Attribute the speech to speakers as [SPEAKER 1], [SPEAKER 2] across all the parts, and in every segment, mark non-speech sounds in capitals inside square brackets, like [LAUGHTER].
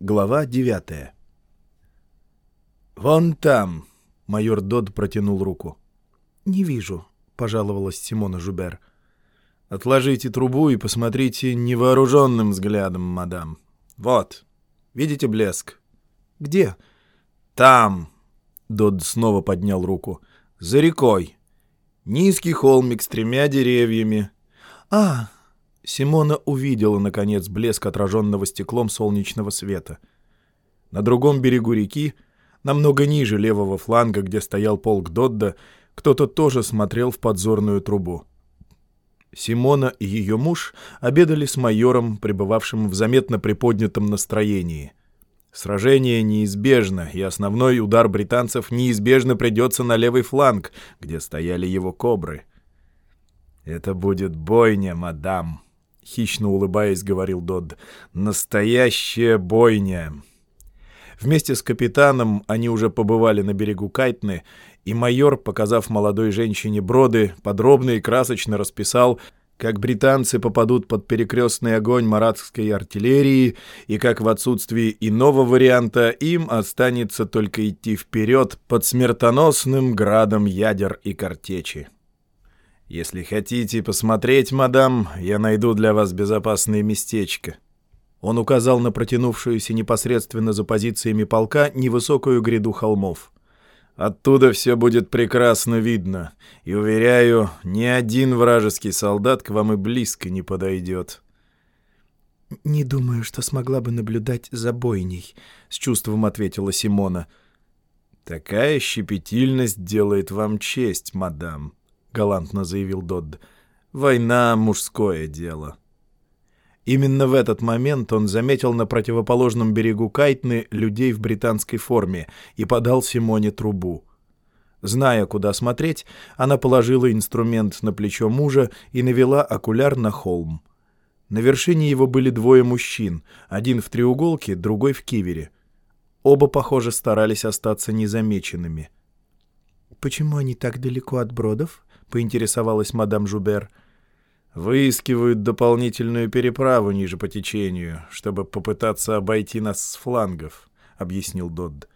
[SPEAKER 1] Глава девятая. «Вон там!» — майор Дод протянул руку.
[SPEAKER 2] «Не вижу», — пожаловалась Симона Жубер.
[SPEAKER 1] «Отложите трубу и посмотрите невооруженным взглядом, мадам. Вот. Видите блеск?»
[SPEAKER 2] «Где?»
[SPEAKER 1] «Там!» — Дод снова поднял руку. «За рекой. Низкий холмик с тремя деревьями».
[SPEAKER 2] «А,
[SPEAKER 1] Симона увидела, наконец, блеск отраженного стеклом солнечного света. На другом берегу реки, намного ниже левого фланга, где стоял полк Додда, кто-то тоже смотрел в подзорную трубу. Симона и ее муж обедали с майором, пребывавшим в заметно приподнятом настроении. Сражение неизбежно, и основной удар британцев неизбежно придется на левый фланг, где стояли его кобры. «Это будет бойня, мадам», — хищно улыбаясь, говорил Додд. «Настоящая бойня!» Вместе с капитаном они уже побывали на берегу Кайтны, и майор, показав молодой женщине броды, подробно и красочно расписал, как британцы попадут под перекрестный огонь маратской артиллерии, и как в отсутствии иного варианта им останется только идти вперед под смертоносным градом ядер и картечи. «Если хотите посмотреть, мадам, я найду для вас безопасное местечко». Он указал на протянувшуюся непосредственно за позициями полка невысокую гряду холмов. «Оттуда все будет прекрасно видно, и, уверяю, ни один вражеский солдат к вам и близко не подойдет».
[SPEAKER 2] «Не думаю, что смогла бы наблюдать за бойней», — с чувством ответила Симона.
[SPEAKER 1] «Такая щепетильность делает вам честь, мадам», галантно заявил Додд. «Война — мужское дело». Именно в этот момент он заметил на противоположном берегу Кайтны людей в британской форме и подал Симоне трубу. Зная, куда смотреть, она положила инструмент на плечо мужа и навела окуляр на холм. На вершине его были двое мужчин, один в треуголке, другой в кивере. Оба, похоже, старались остаться незамеченными.
[SPEAKER 2] «Почему они так далеко от бродов?» — поинтересовалась мадам Жубер.
[SPEAKER 1] «Выискивают дополнительную переправу ниже по течению, чтобы попытаться обойти нас с флангов», — объяснил Додд.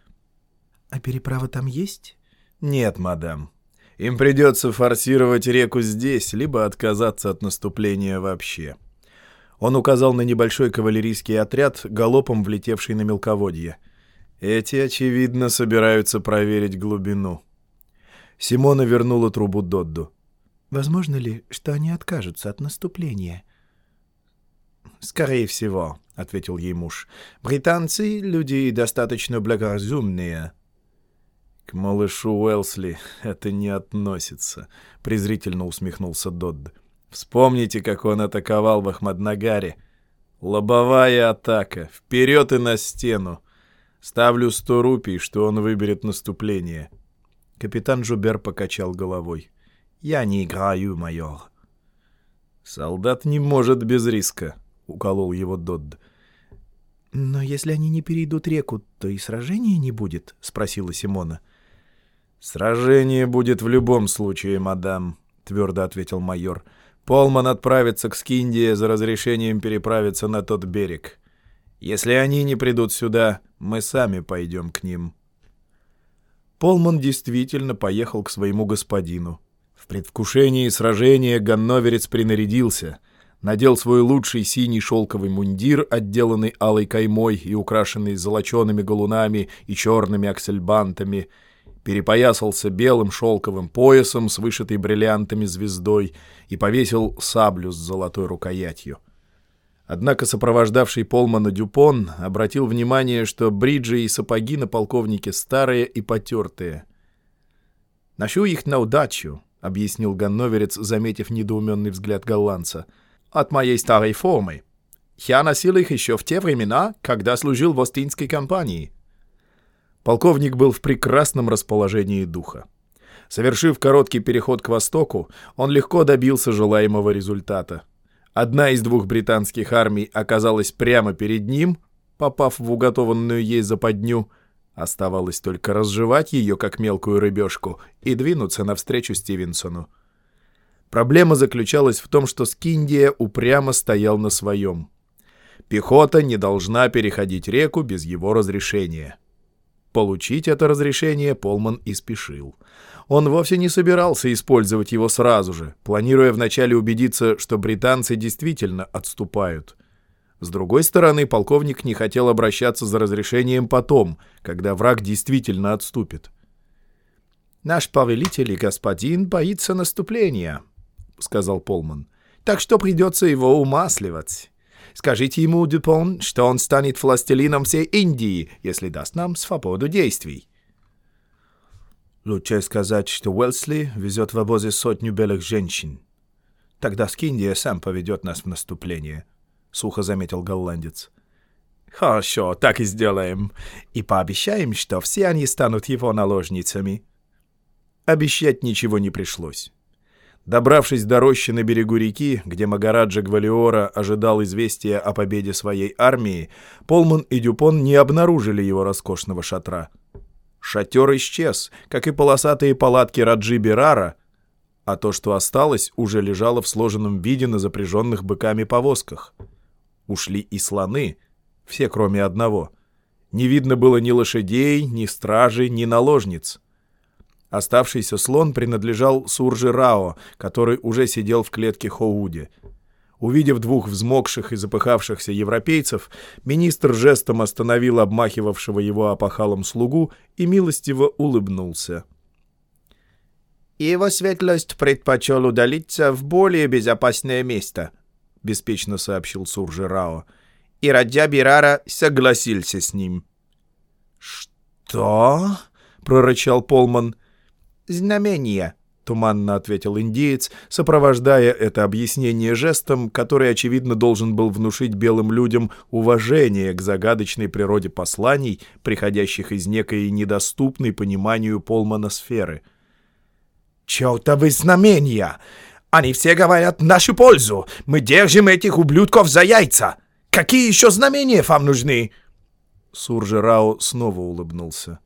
[SPEAKER 2] «А переправа там есть?»
[SPEAKER 1] «Нет, мадам. Им придется форсировать реку здесь, либо отказаться от наступления вообще». Он указал на небольшой кавалерийский отряд, галопом влетевший на мелководье. Эти, очевидно, собираются проверить глубину. Симона вернула трубу Додду.
[SPEAKER 2] «Возможно ли, что они откажутся от наступления?»
[SPEAKER 1] «Скорее всего», — ответил ей муж. «Британцы — люди достаточно благоразумные». «К малышу Уэлсли это не относится», — презрительно усмехнулся Додд. «Вспомните, как он атаковал в Ахмаднагаре. Лобовая атака. Вперед и на стену. Ставлю сто рупий, что он выберет наступление».
[SPEAKER 2] Капитан Жубер покачал головой.
[SPEAKER 1] «Я не играю, майор». «Солдат не может без риска», — уколол его Додд.
[SPEAKER 2] «Но если они не перейдут реку, то и сражения не будет?» — спросила Симона.
[SPEAKER 1] «Сражение будет в любом случае, мадам», — твердо ответил майор. «Полман отправится к Скиндии за разрешением переправиться на тот берег. Если они не придут сюда, мы сами пойдем к ним». Полман действительно поехал к своему господину. В предвкушении сражения ганноверец принарядился, надел свой лучший синий шелковый мундир, отделанный алой каймой и украшенный золочеными галунами и черными аксельбантами, перепоясался белым шелковым поясом с вышитой бриллиантами звездой и повесил саблю с золотой рукоятью. Однако сопровождавший Полмана Дюпон обратил внимание, что бриджи и сапоги на полковнике старые и потертые. «Ношу их на удачу», — объяснил ганноверец, заметив недоуменный взгляд голландца. «От моей старой формы. Я носил их еще в те времена, когда служил в Остинской компании». Полковник был в прекрасном расположении духа. Совершив короткий переход к востоку, он легко добился желаемого результата — Одна из двух британских армий оказалась прямо перед ним, попав в уготованную ей западню. Оставалось только разжевать ее, как мелкую рыбешку, и двинуться навстречу Стивенсону. Проблема заключалась в том, что Скиндия упрямо стоял на своем. Пехота не должна переходить реку без его разрешения. Получить это разрешение Полман и спешил. Он вовсе не собирался использовать его сразу же, планируя вначале убедиться, что британцы действительно отступают. С другой стороны, полковник не хотел обращаться за разрешением потом, когда враг действительно отступит.
[SPEAKER 2] «Наш повелитель и господин боится наступления», — сказал Полман. «Так что придется его умасливать. Скажите ему, Дюпон, что он станет властелином всей Индии, если даст нам свободу действий».
[SPEAKER 1] Лучше сказать, что Уэлсли везет в обозе сотню белых женщин. Тогда Скиндия сам поведет нас в наступление, — сухо заметил голландец.
[SPEAKER 2] «Хорошо, так и сделаем. И пообещаем, что все они станут его наложницами».
[SPEAKER 1] Обещать ничего не пришлось. Добравшись до рощи на берегу реки, где Магараджа Гвалиора ожидал известия о победе своей армии, Полман и Дюпон не обнаружили его роскошного шатра. Шатер исчез, как и полосатые палатки Раджи Берара, а то, что осталось, уже лежало в сложенном виде на запряженных быками повозках. Ушли и слоны, все кроме одного. Не видно было ни лошадей, ни стражей, ни наложниц. Оставшийся слон принадлежал Суржи Рао, который уже сидел в клетке Хоуди. Увидев двух взмокших и запыхавшихся европейцев, министр жестом остановил обмахивавшего его опахалом слугу и милостиво улыбнулся.
[SPEAKER 2] «Его светлость предпочел удалиться в более безопасное место», — беспечно сообщил Суржи Рао. И Раджа Бирара согласился с ним.
[SPEAKER 1] «Что?» — прорычал Полман
[SPEAKER 2] знамения», —
[SPEAKER 1] туманно ответил индеец, сопровождая это объяснение жестом, который, очевидно, должен был внушить белым людям уважение к загадочной природе посланий, приходящих из некой недоступной пониманию Полмана сферы.
[SPEAKER 2] «Чертовы знамения! Они все говорят в нашу пользу! Мы держим этих ублюдков за яйца! Какие еще знамения вам нужны?»
[SPEAKER 1] Суржи снова улыбнулся.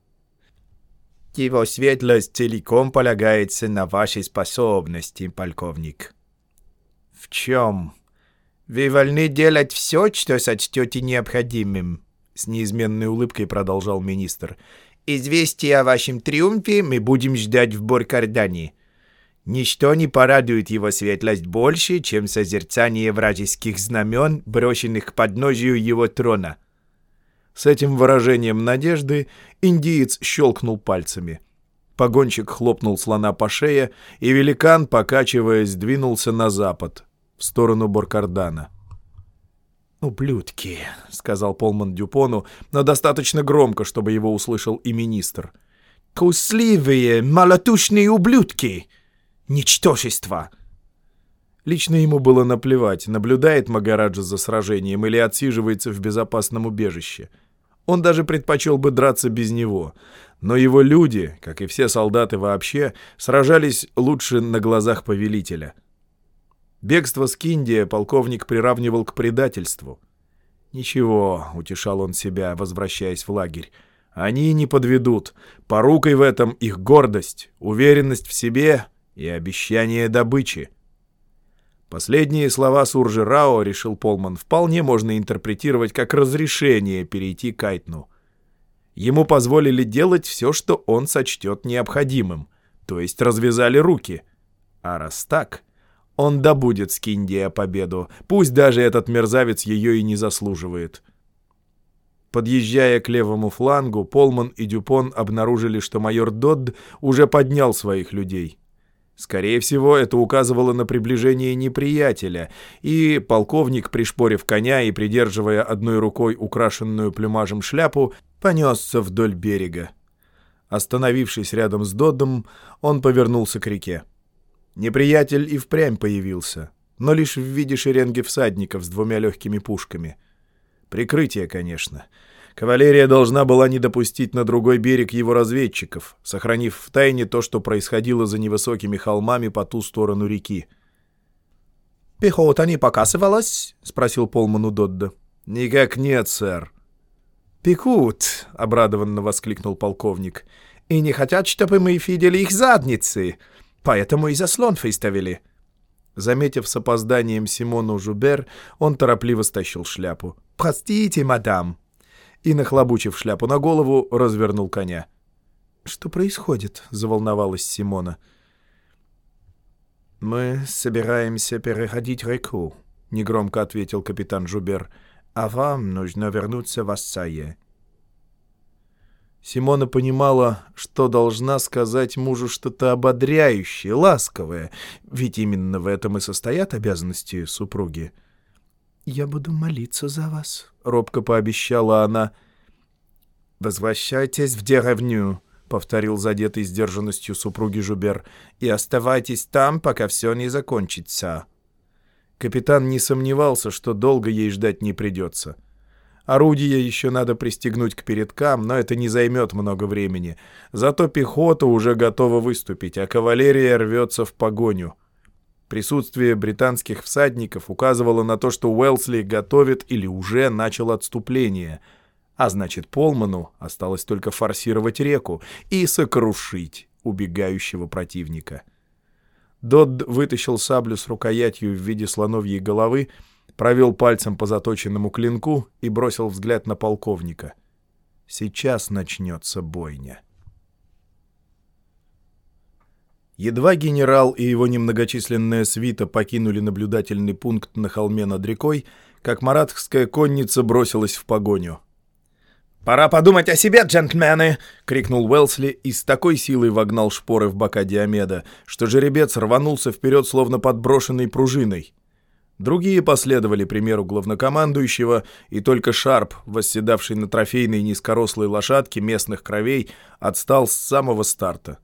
[SPEAKER 2] Его светлость целиком полагается на ваши способности, полковник.
[SPEAKER 1] В чем?
[SPEAKER 2] Вы вольны делать все, что сочтете необходимым, с неизменной улыбкой продолжал министр. Известие о вашем триумфе мы будем ждать в Боркардане. Ничто не порадует его светлость больше, чем созерцание вражеских знамен, брошенных к подножию его трона.
[SPEAKER 1] С этим выражением надежды индиец щелкнул пальцами. Погонщик хлопнул слона по шее, и великан, покачиваясь, двинулся на запад, в сторону Боркардана.
[SPEAKER 2] «Ублюдки», — сказал Полман Дюпону, но достаточно громко, чтобы его услышал и министр. «Кусливые, малотушные ублюдки! Ничтожество!»
[SPEAKER 1] Лично ему было наплевать, наблюдает Магараджа за сражением или отсиживается в безопасном убежище — он даже предпочел бы драться без него. Но его люди, как и все солдаты вообще, сражались лучше на глазах повелителя. Бегство с Киндия полковник приравнивал к предательству. «Ничего», — утешал он себя, возвращаясь в лагерь, — «они не подведут. Порукой в этом их гордость, уверенность в себе и обещание добычи». Последние слова Суржи решил Полман, вполне можно интерпретировать как разрешение перейти к Айтну. Ему позволили делать все, что он сочтет необходимым, то есть развязали руки. А раз так, он добудет с Киндия победу, пусть даже этот мерзавец ее и не заслуживает. Подъезжая к левому флангу, Полман и Дюпон обнаружили, что майор Додд уже поднял своих людей — Скорее всего, это указывало на приближение неприятеля, и полковник, пришпорив коня и придерживая одной рукой украшенную плюмажем шляпу, понесся вдоль берега. Остановившись рядом с Додом, он повернулся к реке. Неприятель и впрямь появился, но лишь в виде шеренги всадников с двумя легкими пушками. Прикрытие, конечно — Кавалерия должна была не допустить на другой берег его разведчиков, сохранив в тайне то, что происходило за невысокими холмами по ту сторону реки.
[SPEAKER 2] «Пехота не показывалась?» — спросил Полману Додда.
[SPEAKER 1] «Никак нет, сэр».
[SPEAKER 2] «Пекут!» — обрадованно воскликнул полковник. «И не хотят, чтобы мы видели их задницы, поэтому и заслон выставили».
[SPEAKER 1] Заметив с опозданием Симону Жубер, он торопливо стащил шляпу.
[SPEAKER 2] простите, мадам!»
[SPEAKER 1] И, нахлобучив шляпу на голову, развернул коня.
[SPEAKER 2] «Что происходит?» — заволновалась Симона.
[SPEAKER 1] «Мы собираемся переходить реку», — негромко ответил капитан Жубер. «А вам нужно вернуться в Ассае». Симона понимала, что должна сказать мужу что-то ободряющее, ласковое, ведь именно в этом и состоят обязанности супруги.
[SPEAKER 2] «Я буду молиться за вас», —
[SPEAKER 1] робко пообещала она.
[SPEAKER 2] «Возвращайтесь в деревню», — повторил задетый сдержанностью супруги Жубер, «и оставайтесь там, пока все не закончится».
[SPEAKER 1] Капитан не сомневался, что долго ей ждать не придется. Орудия еще надо пристегнуть к передкам, но это не займет много времени. Зато пехота уже готова выступить, а кавалерия рвется в погоню. Присутствие британских всадников указывало на то, что Уэлсли готовит или уже начал отступление. А значит, Полману осталось только форсировать реку и сокрушить убегающего противника. Додд вытащил саблю с рукоятью в виде слоновьей головы, провел пальцем по заточенному клинку и бросил взгляд на полковника. Сейчас начнется бойня. Едва генерал и его немногочисленная свита покинули наблюдательный пункт на холме над рекой, как маратская конница бросилась в погоню.
[SPEAKER 2] «Пора подумать о себе, джентльмены!» — крикнул
[SPEAKER 1] Уэлсли и с такой силой вогнал шпоры в бока Диомеда, что жеребец рванулся вперед, словно подброшенный пружиной. Другие последовали примеру главнокомандующего, и только Шарп, восседавший на трофейной низкорослой лошадке местных кровей, отстал с самого старта.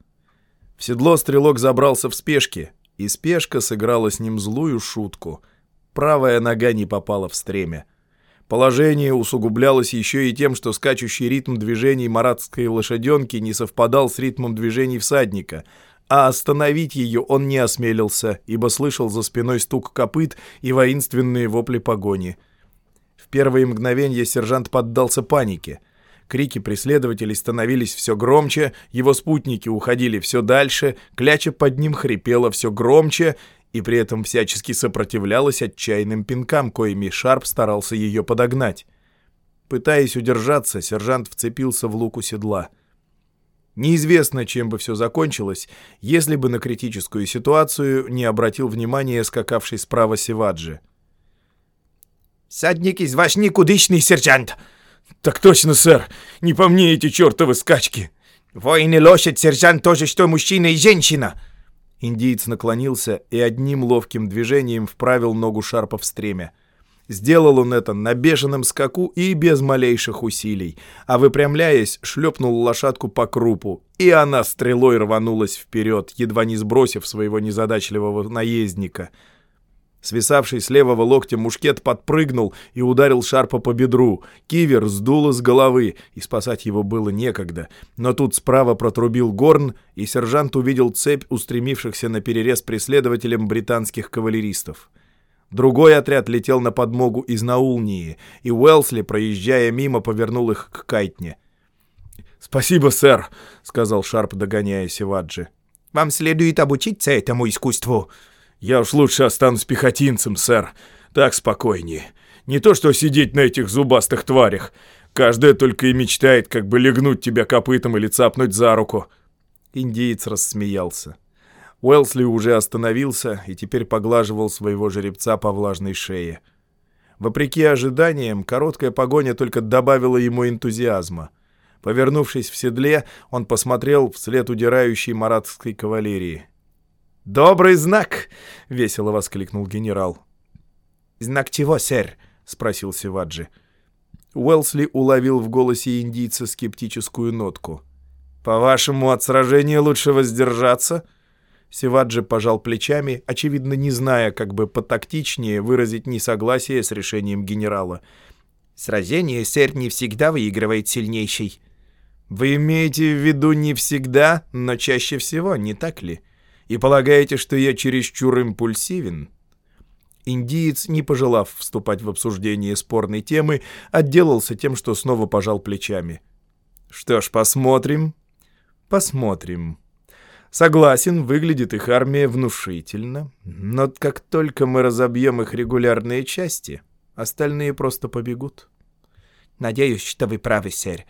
[SPEAKER 1] В седло стрелок забрался в спешке, и спешка сыграла с ним злую шутку. Правая нога не попала в стремя. Положение усугублялось еще и тем, что скачущий ритм движений маратской лошаденки не совпадал с ритмом движений всадника — а остановить ее он не осмелился, ибо слышал за спиной стук копыт и воинственные вопли погони. В первые мгновения сержант поддался панике. Крики преследователей становились все громче, его спутники уходили все дальше, кляча под ним хрипела все громче и при этом всячески сопротивлялась отчаянным пинкам, коими Шарп старался ее подогнать. Пытаясь удержаться, сержант вцепился в луку седла — Неизвестно, чем бы все закончилось, если бы на критическую ситуацию не обратил внимания скакавший справа Севаджи.
[SPEAKER 2] «Садник из ваш никудышный, сержант!»
[SPEAKER 1] «Так точно, сэр! Не по мне эти чертовы скачки!»
[SPEAKER 2] «Воин и лошадь, сержант, тоже что мужчина и женщина!»
[SPEAKER 1] Индиец наклонился и одним ловким движением вправил ногу Шарпа в стремя. Сделал он это на бешеном скаку и без малейших усилий, а выпрямляясь, шлепнул лошадку по крупу, и она стрелой рванулась вперед, едва не сбросив своего незадачливого наездника. Свисавший с левого локтя мушкет подпрыгнул и ударил Шарпа по бедру. Кивер сдуло с головы, и спасать его было некогда. Но тут справа протрубил горн, и сержант увидел цепь устремившихся на перерез преследователям британских кавалеристов. Другой отряд летел на подмогу из Наулнии, и Уэлсли, проезжая мимо, повернул их к Кайтне.
[SPEAKER 2] «Спасибо, сэр», — сказал Шарп, догоняя Севаджи. «Вам следует обучиться этому искусству».
[SPEAKER 1] «Я уж лучше останусь пехотинцем, сэр. Так спокойнее. Не то что сидеть на этих зубастых тварях. Каждая только и мечтает, как бы легнуть тебя копытом или цапнуть за руку». Индиец рассмеялся. Уэлсли уже остановился и теперь поглаживал своего жеребца по влажной шее. Вопреки ожиданиям, короткая погоня только добавила ему энтузиазма. Повернувшись в седле, он посмотрел вслед удирающей маратской кавалерии.
[SPEAKER 2] «Добрый знак!» — весело воскликнул генерал.
[SPEAKER 1] «Знак чего, сэр?» — спросил Севаджи. Уэлсли уловил в голосе индийца скептическую нотку. «По-вашему, от сражения лучше воздержаться?» Севаджи пожал плечами, очевидно, не зная, как бы потактичнее выразить несогласие с решением генерала.
[SPEAKER 2] «Сражение, сэр, не всегда выигрывает сильнейший».
[SPEAKER 1] «Вы имеете в виду не всегда, но чаще всего, не так ли? И полагаете, что я чересчур импульсивен?» Индиец, не пожелав вступать в обсуждение спорной темы, отделался тем, что снова пожал плечами. «Что ж, посмотрим?» «Посмотрим». Согласен, выглядит их армия внушительно, но как только мы разобьем их регулярные части, Остальные просто побегут.
[SPEAKER 2] Надеюсь, что вы правы, сэр.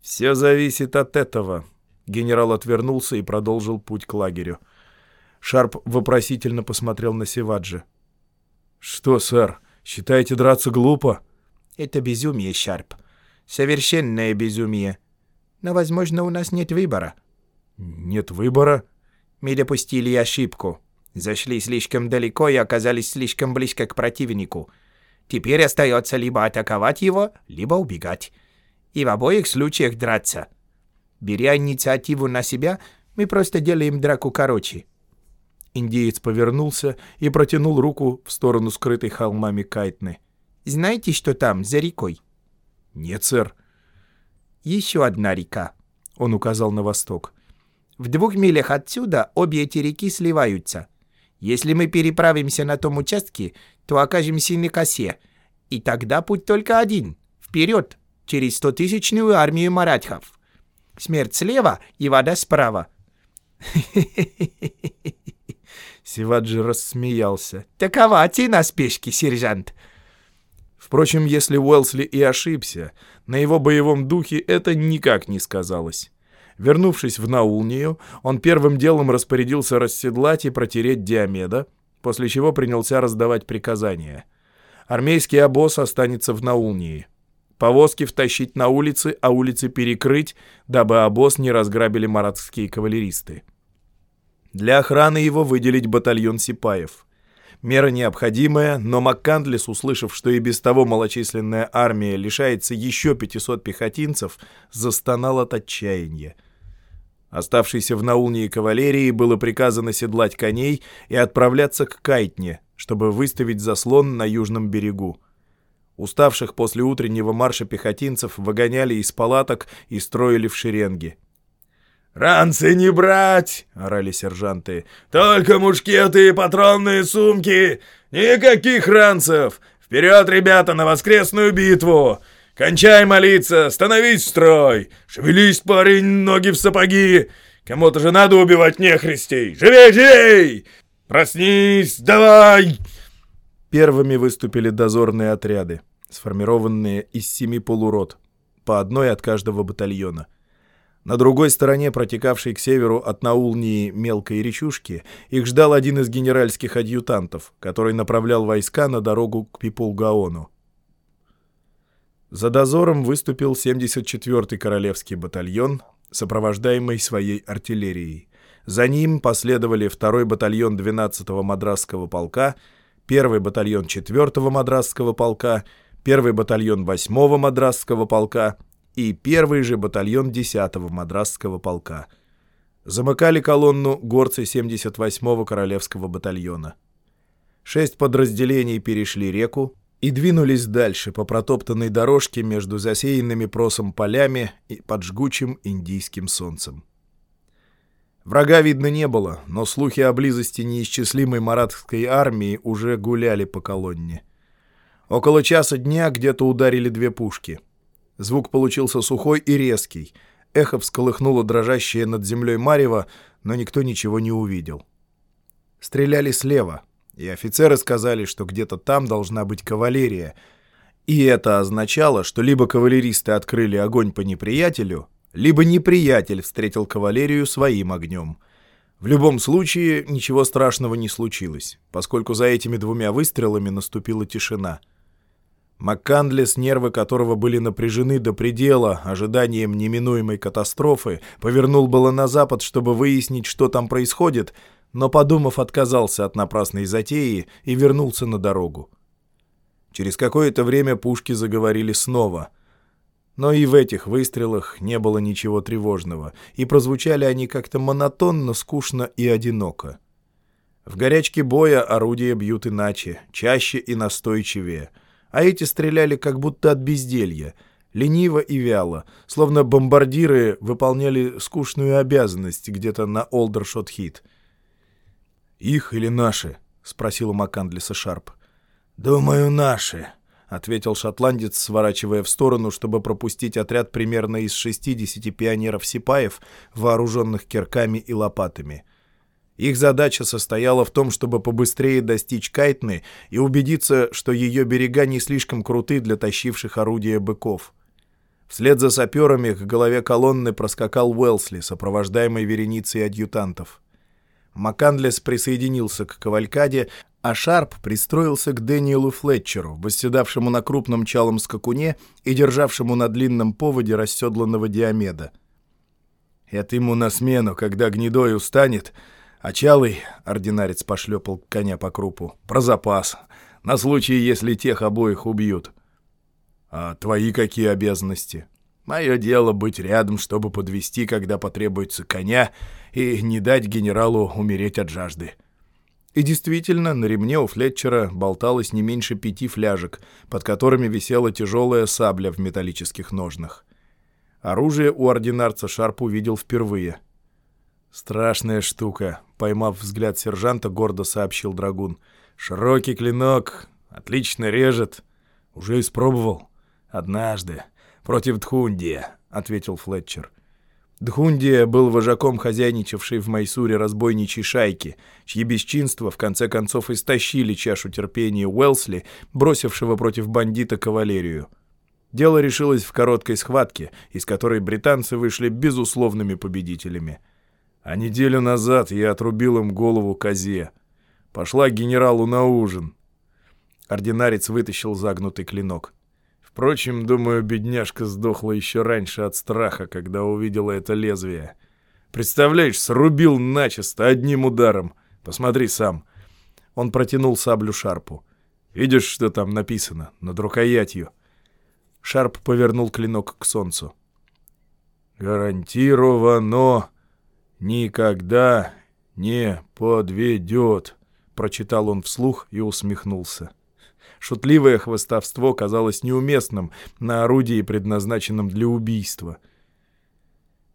[SPEAKER 1] Все зависит от этого. Генерал отвернулся и продолжил путь к лагерю. Шарп вопросительно посмотрел на Севаджи. «Что, сэр, считаете драться глупо?»
[SPEAKER 2] «Это безумие, Шарп. Совершенное безумие. Но, возможно, у нас нет выбора».
[SPEAKER 1] «Нет выбора?»
[SPEAKER 2] «Мы допустили ошибку. Зашли слишком далеко и оказались слишком близко к противнику. Теперь остается либо атаковать его, либо убегать. И в обоих случаях драться. Беря инициативу на себя, мы просто делаем драку короче».
[SPEAKER 1] Индеец повернулся и протянул руку в сторону скрытой холмами Кайтны.
[SPEAKER 2] «Знаете, что там, за рекой?»
[SPEAKER 1] «Нет, сэр».
[SPEAKER 2] «Еще одна река», — он указал на восток. «В двух милях отсюда обе эти реки сливаются. Если мы переправимся на том участке, то окажемся на косе. И тогда путь только один — вперед, через стотысячную армию маратхов. Смерть слева и вода справа». [LAUGHS]
[SPEAKER 1] Сиваджи рассмеялся.
[SPEAKER 2] «Такова цена спешки, сержант!»
[SPEAKER 1] Впрочем, если Уэлсли и ошибся, на его боевом духе это никак не сказалось. Вернувшись в Наулнию, он первым делом распорядился расседлать и протереть Диомеда, после чего принялся раздавать приказания. Армейский обоз останется в Наулнии. Повозки втащить на улицы, а улицы перекрыть, дабы обоз не разграбили маратские кавалеристы. Для охраны его выделить батальон сипаев. Мера необходимая, но МакКандлес, услышав, что и без того малочисленная армия лишается еще 500 пехотинцев, застонал от отчаяния. Оставшейся в Наулнии кавалерии было приказано седлать коней и отправляться к Кайтне, чтобы выставить заслон на южном берегу. Уставших после утреннего марша пехотинцев выгоняли из палаток и строили в шеренги.
[SPEAKER 3] «Ранцы не брать!» — орали сержанты. «Только мушкеты и патронные сумки! Никаких ранцев! Вперед, ребята, на воскресную битву! Кончай молиться, становись в строй! Шевелись, парень, ноги в сапоги! Кому-то же надо убивать нехристей! Живей, живей! Проснись, давай!»
[SPEAKER 1] Первыми выступили дозорные отряды, сформированные из семи полурот, по одной от каждого батальона. На другой стороне, протекавшей к северу от Наулнии мелкой речушки, их ждал один из генеральских адъютантов, который направлял войска на дорогу к Пипулгаону. За дозором выступил 74-й Королевский батальон, сопровождаемый своей артиллерией. За ним последовали 2-й батальон 12-го Мадрасского полка, 1-й батальон 4-го Мадрасского полка, 1-й батальон 8-го Мадрасского полка — и первый же батальон 10-го Мадрасского полка. Замыкали колонну горцы 78-го Королевского батальона. Шесть подразделений перешли реку и двинулись дальше по протоптанной дорожке между засеянными просом полями и под жгучим индийским солнцем. Врага видно не было, но слухи о близости неисчислимой маратской армии уже гуляли по колонне. Около часа дня где-то ударили две пушки — Звук получился сухой и резкий. Эхо всколыхнуло дрожащее над землей марево, но никто ничего не увидел. Стреляли слева, и офицеры сказали, что где-то там должна быть кавалерия. И это означало, что либо кавалеристы открыли огонь по неприятелю, либо неприятель встретил кавалерию своим огнем. В любом случае, ничего страшного не случилось, поскольку за этими двумя выстрелами наступила тишина — Маккандлес, нервы которого были напряжены до предела ожиданием неминуемой катастрофы, повернул было на запад, чтобы выяснить, что там происходит, но, подумав, отказался от напрасной затеи и вернулся на дорогу. Через какое-то время пушки заговорили снова. Но и в этих выстрелах не было ничего тревожного, и прозвучали они как-то монотонно, скучно и одиноко. В горячке боя орудия бьют иначе, чаще и настойчивее — а эти стреляли как будто от безделья, лениво и вяло, словно бомбардиры выполняли скучную обязанность где-то на Олдершот-Хит. «Их или наши?» — спросил у Макандлиса Шарп.
[SPEAKER 2] «Думаю, наши», —
[SPEAKER 1] ответил шотландец, сворачивая в сторону, чтобы пропустить отряд примерно из 60 пионеров-сипаев, вооруженных кирками и лопатами. Их задача состояла в том, чтобы побыстрее достичь Кайтны и убедиться, что ее берега не слишком круты для тащивших орудия быков. Вслед за саперами к голове колонны проскакал Уэлсли, сопровождаемый вереницей адъютантов. Макандлес присоединился к кавалькаде, а Шарп пристроился к Дэниелу Флетчеру, восседавшему на крупном чалом скакуне и державшему на длинном поводе расседланного диомеда. «Это ему на смену, когда гнедой устанет, а чалый, — ординарец пошлепал коня по крупу, — про запас, на случай, если тех обоих убьют». «А твои какие обязанности?» «Мое дело быть рядом, чтобы подвести, когда потребуется коня, и не дать генералу умереть от жажды». И действительно, на ремне у Флетчера болталось не меньше пяти фляжек, под которыми висела тяжелая сабля в металлических ножнах. Оружие у ординарца Шарп увидел впервые. «Страшная штука», — поймав взгляд сержанта, гордо сообщил Драгун. «Широкий клинок, отлично режет. Уже испробовал?» «Однажды. Против Дхундия», — ответил Флетчер. Дхундия был вожаком хозяйничавшей в Майсуре разбойничьей шайки, чьи бесчинства в конце концов истощили чашу терпения Уэлсли, бросившего против бандита кавалерию. Дело решилось в короткой схватке, из которой британцы вышли безусловными победителями. А неделю назад я отрубил им голову козе. Пошла генералу на ужин. Ординарец вытащил загнутый клинок. Впрочем, думаю, бедняжка сдохла еще раньше от страха, когда увидела это лезвие. Представляешь, срубил начисто одним ударом. Посмотри сам. Он протянул саблю Шарпу. Видишь, что там написано над рукоятью? Шарп повернул клинок к солнцу. «Гарантировано никогда не подведет», — прочитал он вслух и усмехнулся. Шутливое хвостовство казалось неуместным на орудии, предназначенном для убийства.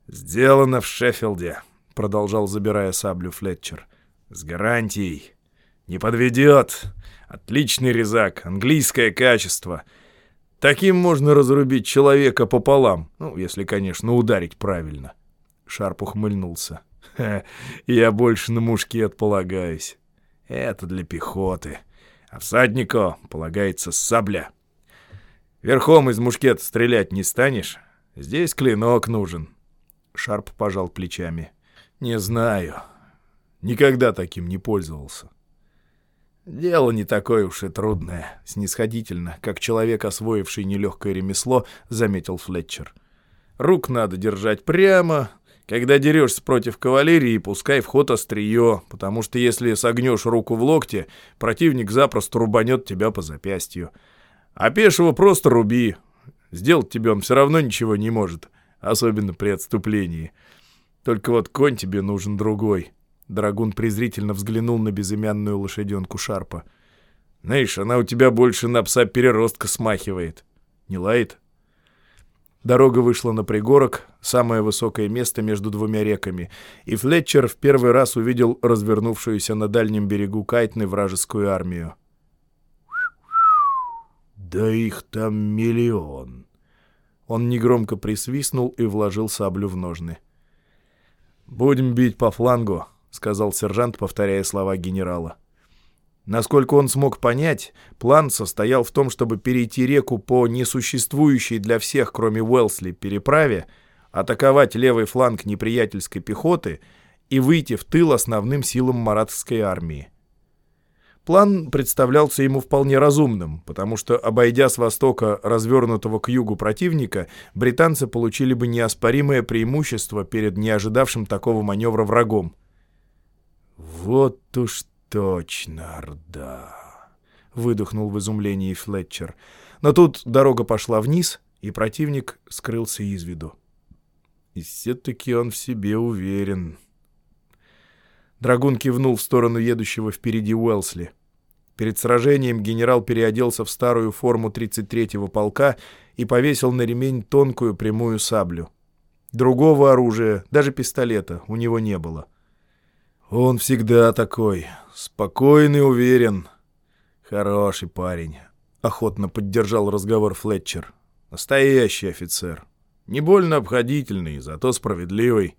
[SPEAKER 1] «Сделано в Шеффилде», — продолжал, забирая саблю Флетчер. «С гарантией. Не подведет. Отличный резак, английское качество. Таким можно разрубить человека пополам, ну, если, конечно, ударить правильно». Шарп ухмыльнулся. «Я больше на мушкет полагаюсь. Это для пехоты» а всаднику полагается сабля. Верхом из мушкета стрелять не станешь? Здесь клинок нужен. Шарп пожал плечами. Не знаю. Никогда таким не пользовался. Дело не такое уж и трудное, снисходительно, как человек, освоивший нелегкое ремесло, заметил Флетчер. Рук надо держать прямо, когда дерешься против кавалерии, пускай в ход острие, потому что если согнешь руку в локте, противник запросто рубанет тебя по запястью. А пешего просто руби. Сделать тебе он все равно ничего не может, особенно при отступлении. Только вот конь тебе нужен другой. Драгун презрительно взглянул на безымянную лошаденку Шарпа. Знаешь, она у тебя больше на пса-переростка смахивает. Не лает? Дорога вышла на пригорок, самое высокое место между двумя реками, и Флетчер в первый раз увидел развернувшуюся на дальнем берегу Кайтны вражескую армию. «Да их там миллион!» Он негромко присвистнул и вложил саблю в ножны. «Будем бить по флангу», — сказал сержант, повторяя слова генерала. Насколько он смог понять, план состоял в том, чтобы перейти реку по несуществующей для всех, кроме Уэлсли, переправе, атаковать левый фланг неприятельской пехоты и выйти в тыл основным силам маратской армии. План представлялся ему вполне разумным, потому что, обойдя с востока развернутого к югу противника, британцы получили бы неоспоримое преимущество перед неожидавшим такого маневра врагом. «Вот уж «Точно, Орда!» — выдохнул в изумлении Флетчер. Но тут дорога пошла вниз, и противник скрылся из виду. И все-таки он в себе уверен. Драгун кивнул в сторону едущего впереди Уэлсли. Перед сражением генерал переоделся в старую форму 33-го полка и повесил на ремень тонкую прямую саблю. Другого оружия, даже пистолета, у него не было. Он всегда такой, спокойный, уверен. Хороший парень. Охотно поддержал разговор Флетчер. Настоящий офицер. Не больно обходительный, зато справедливый.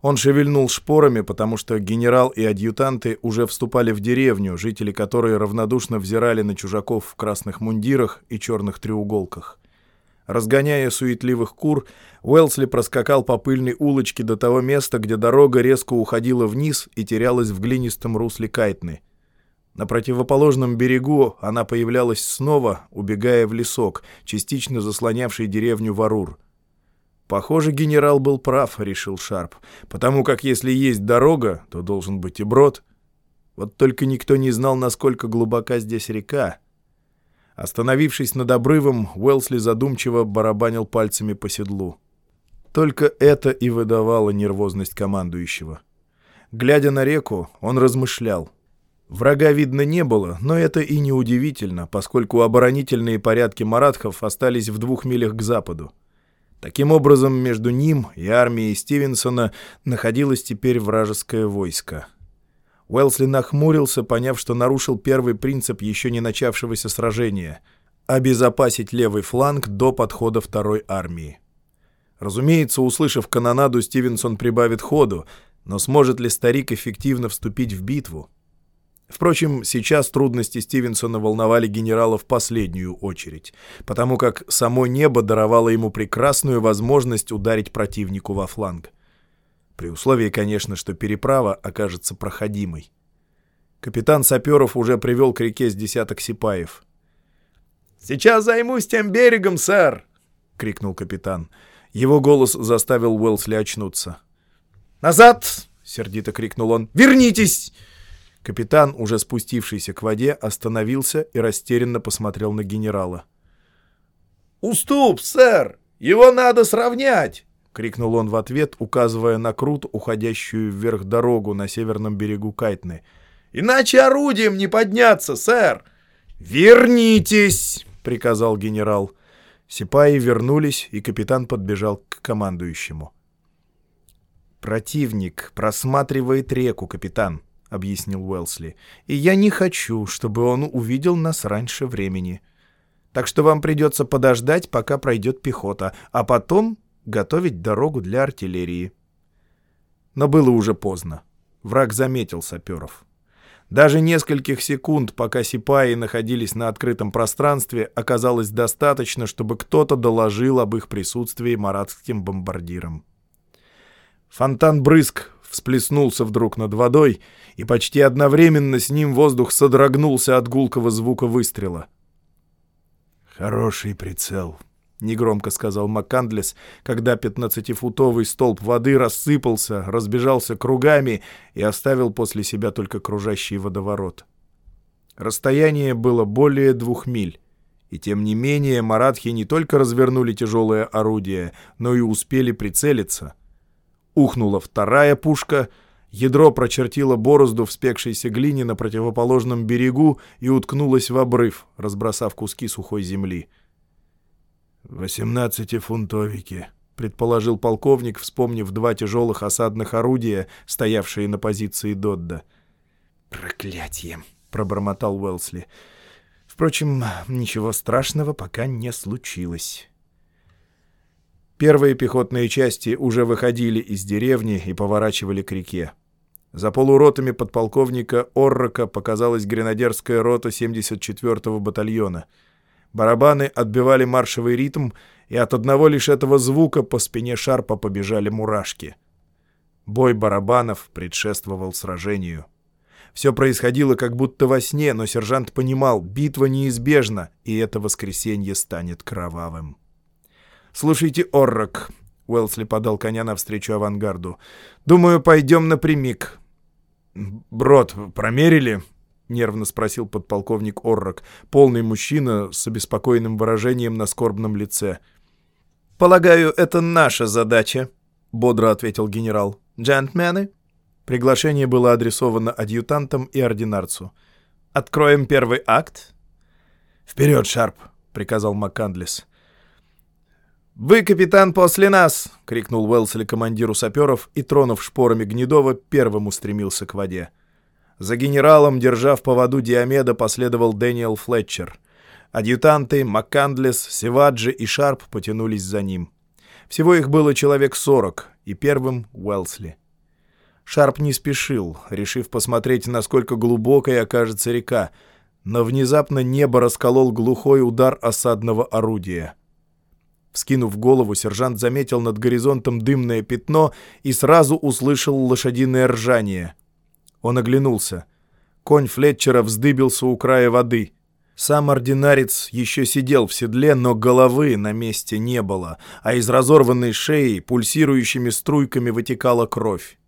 [SPEAKER 1] Он шевельнул шпорами, потому что генерал и адъютанты уже вступали в деревню, жители которой равнодушно взирали на чужаков в красных мундирах и черных треуголках. Разгоняя суетливых кур, Уэлсли проскакал по пыльной улочке до того места, где дорога резко уходила вниз и терялась в глинистом русле Кайтны. На противоположном берегу она появлялась снова, убегая в лесок, частично заслонявший деревню Варур. «Похоже, генерал был прав», — решил Шарп, «потому как если есть дорога, то должен быть и брод. Вот только никто не знал, насколько глубока здесь река». Остановившись над обрывом, Уэлсли задумчиво барабанил пальцами по седлу. Только это и выдавало нервозность командующего. Глядя на реку, он размышлял. Врага видно не было, но это и не удивительно, поскольку оборонительные порядки маратхов остались в двух милях к западу. Таким образом, между ним и армией Стивенсона находилось теперь вражеское войско. Уэлсли нахмурился, поняв, что нарушил первый принцип еще не начавшегося сражения — обезопасить левый фланг до подхода второй армии. Разумеется, услышав канонаду, Стивенсон прибавит ходу, но сможет ли старик эффективно вступить в битву? Впрочем, сейчас трудности Стивенсона волновали генерала в последнюю очередь, потому как само небо даровало ему прекрасную возможность ударить противнику во фланг. При условии, конечно, что переправа окажется проходимой. Капитан Саперов уже привел к реке с десяток сипаев.
[SPEAKER 3] «Сейчас займусь тем берегом, сэр!» — крикнул капитан.
[SPEAKER 1] Его голос заставил Уэлсли очнуться.
[SPEAKER 3] «Назад!» — сердито крикнул он. «Вернитесь!»
[SPEAKER 1] Капитан, уже спустившийся к воде, остановился и растерянно посмотрел на генерала.
[SPEAKER 3] «Уступ, сэр! Его надо сравнять!»
[SPEAKER 1] — крикнул он в ответ, указывая на крут, уходящую вверх дорогу на северном берегу Кайтны.
[SPEAKER 3] «Иначе орудием не подняться, сэр!»
[SPEAKER 1] «Вернитесь!» — приказал генерал. Сипаи вернулись, и капитан подбежал к командующему. «Противник просматривает реку, капитан», — объяснил Уэлсли. «И я не хочу, чтобы он увидел нас раньше времени. Так что вам придется подождать, пока пройдет пехота, а потом готовить дорогу для артиллерии». Но было уже поздно. Враг заметил саперов. Даже нескольких секунд, пока сипаи находились на открытом пространстве, оказалось достаточно, чтобы кто-то доложил об их присутствии маратским бомбардирам. Фонтан брызг всплеснулся вдруг над водой, и почти одновременно с ним воздух содрогнулся от гулкого звука выстрела.
[SPEAKER 3] «Хороший прицел», —
[SPEAKER 1] негромко сказал МакКандлес, когда пятнадцатифутовый столб воды рассыпался, разбежался кругами и оставил после себя только кружащий водоворот. Расстояние было более двух миль, и тем не менее маратхи не только развернули тяжелое орудие, но и успели прицелиться. Ухнула вторая пушка, ядро прочертило борозду в спекшейся глине на противоположном берегу и уткнулось в обрыв, разбросав куски сухой земли.
[SPEAKER 3] «Восемнадцатифунтовики», —
[SPEAKER 1] предположил полковник, вспомнив два тяжелых осадных орудия, стоявшие на позиции Додда.
[SPEAKER 2] «Проклятие!»
[SPEAKER 1] — пробормотал Уэлсли. Впрочем, ничего страшного пока не случилось. Первые пехотные части уже выходили из деревни и поворачивали к реке. За полуротами подполковника Оррока показалась гренадерская рота 74-го батальона — Барабаны отбивали маршевый ритм, и от одного лишь этого звука по спине Шарпа побежали мурашки. Бой барабанов предшествовал сражению. Все происходило как будто во сне, но сержант понимал, битва неизбежна, и это воскресенье станет кровавым. «Слушайте, Оррок», — Уэлсли подал коня навстречу авангарду, — «думаю, пойдем напрямик». «Брод промерили?» — нервно спросил подполковник Оррок, полный мужчина с обеспокоенным выражением на скорбном лице.
[SPEAKER 2] «Полагаю, это наша задача», — бодро ответил генерал. «Джентльмены?»
[SPEAKER 1] Приглашение было адресовано адъютантам и ординарцу.
[SPEAKER 2] «Откроем первый акт?»
[SPEAKER 3] «Вперед, Шарп!» — приказал МакКандлес.
[SPEAKER 2] «Вы, капитан, после нас!»
[SPEAKER 1] — крикнул Уэлсли командиру саперов и, тронув шпорами Гнедова, первым устремился к воде. За генералом, держа в поводу Диомеда, последовал Дэниел Флетчер. Адъютанты Маккандлес, Севаджи и Шарп потянулись за ним. Всего их было человек сорок, и первым — Уэлсли. Шарп не спешил, решив посмотреть, насколько глубокой окажется река, но внезапно небо расколол глухой удар осадного орудия. Вскинув голову, сержант заметил над горизонтом дымное пятно и сразу услышал лошадиное ржание. Он оглянулся. Конь Флетчера вздыбился у края воды. Сам ординарец еще сидел в седле, но головы на месте не было, а из разорванной шеи пульсирующими струйками вытекала кровь.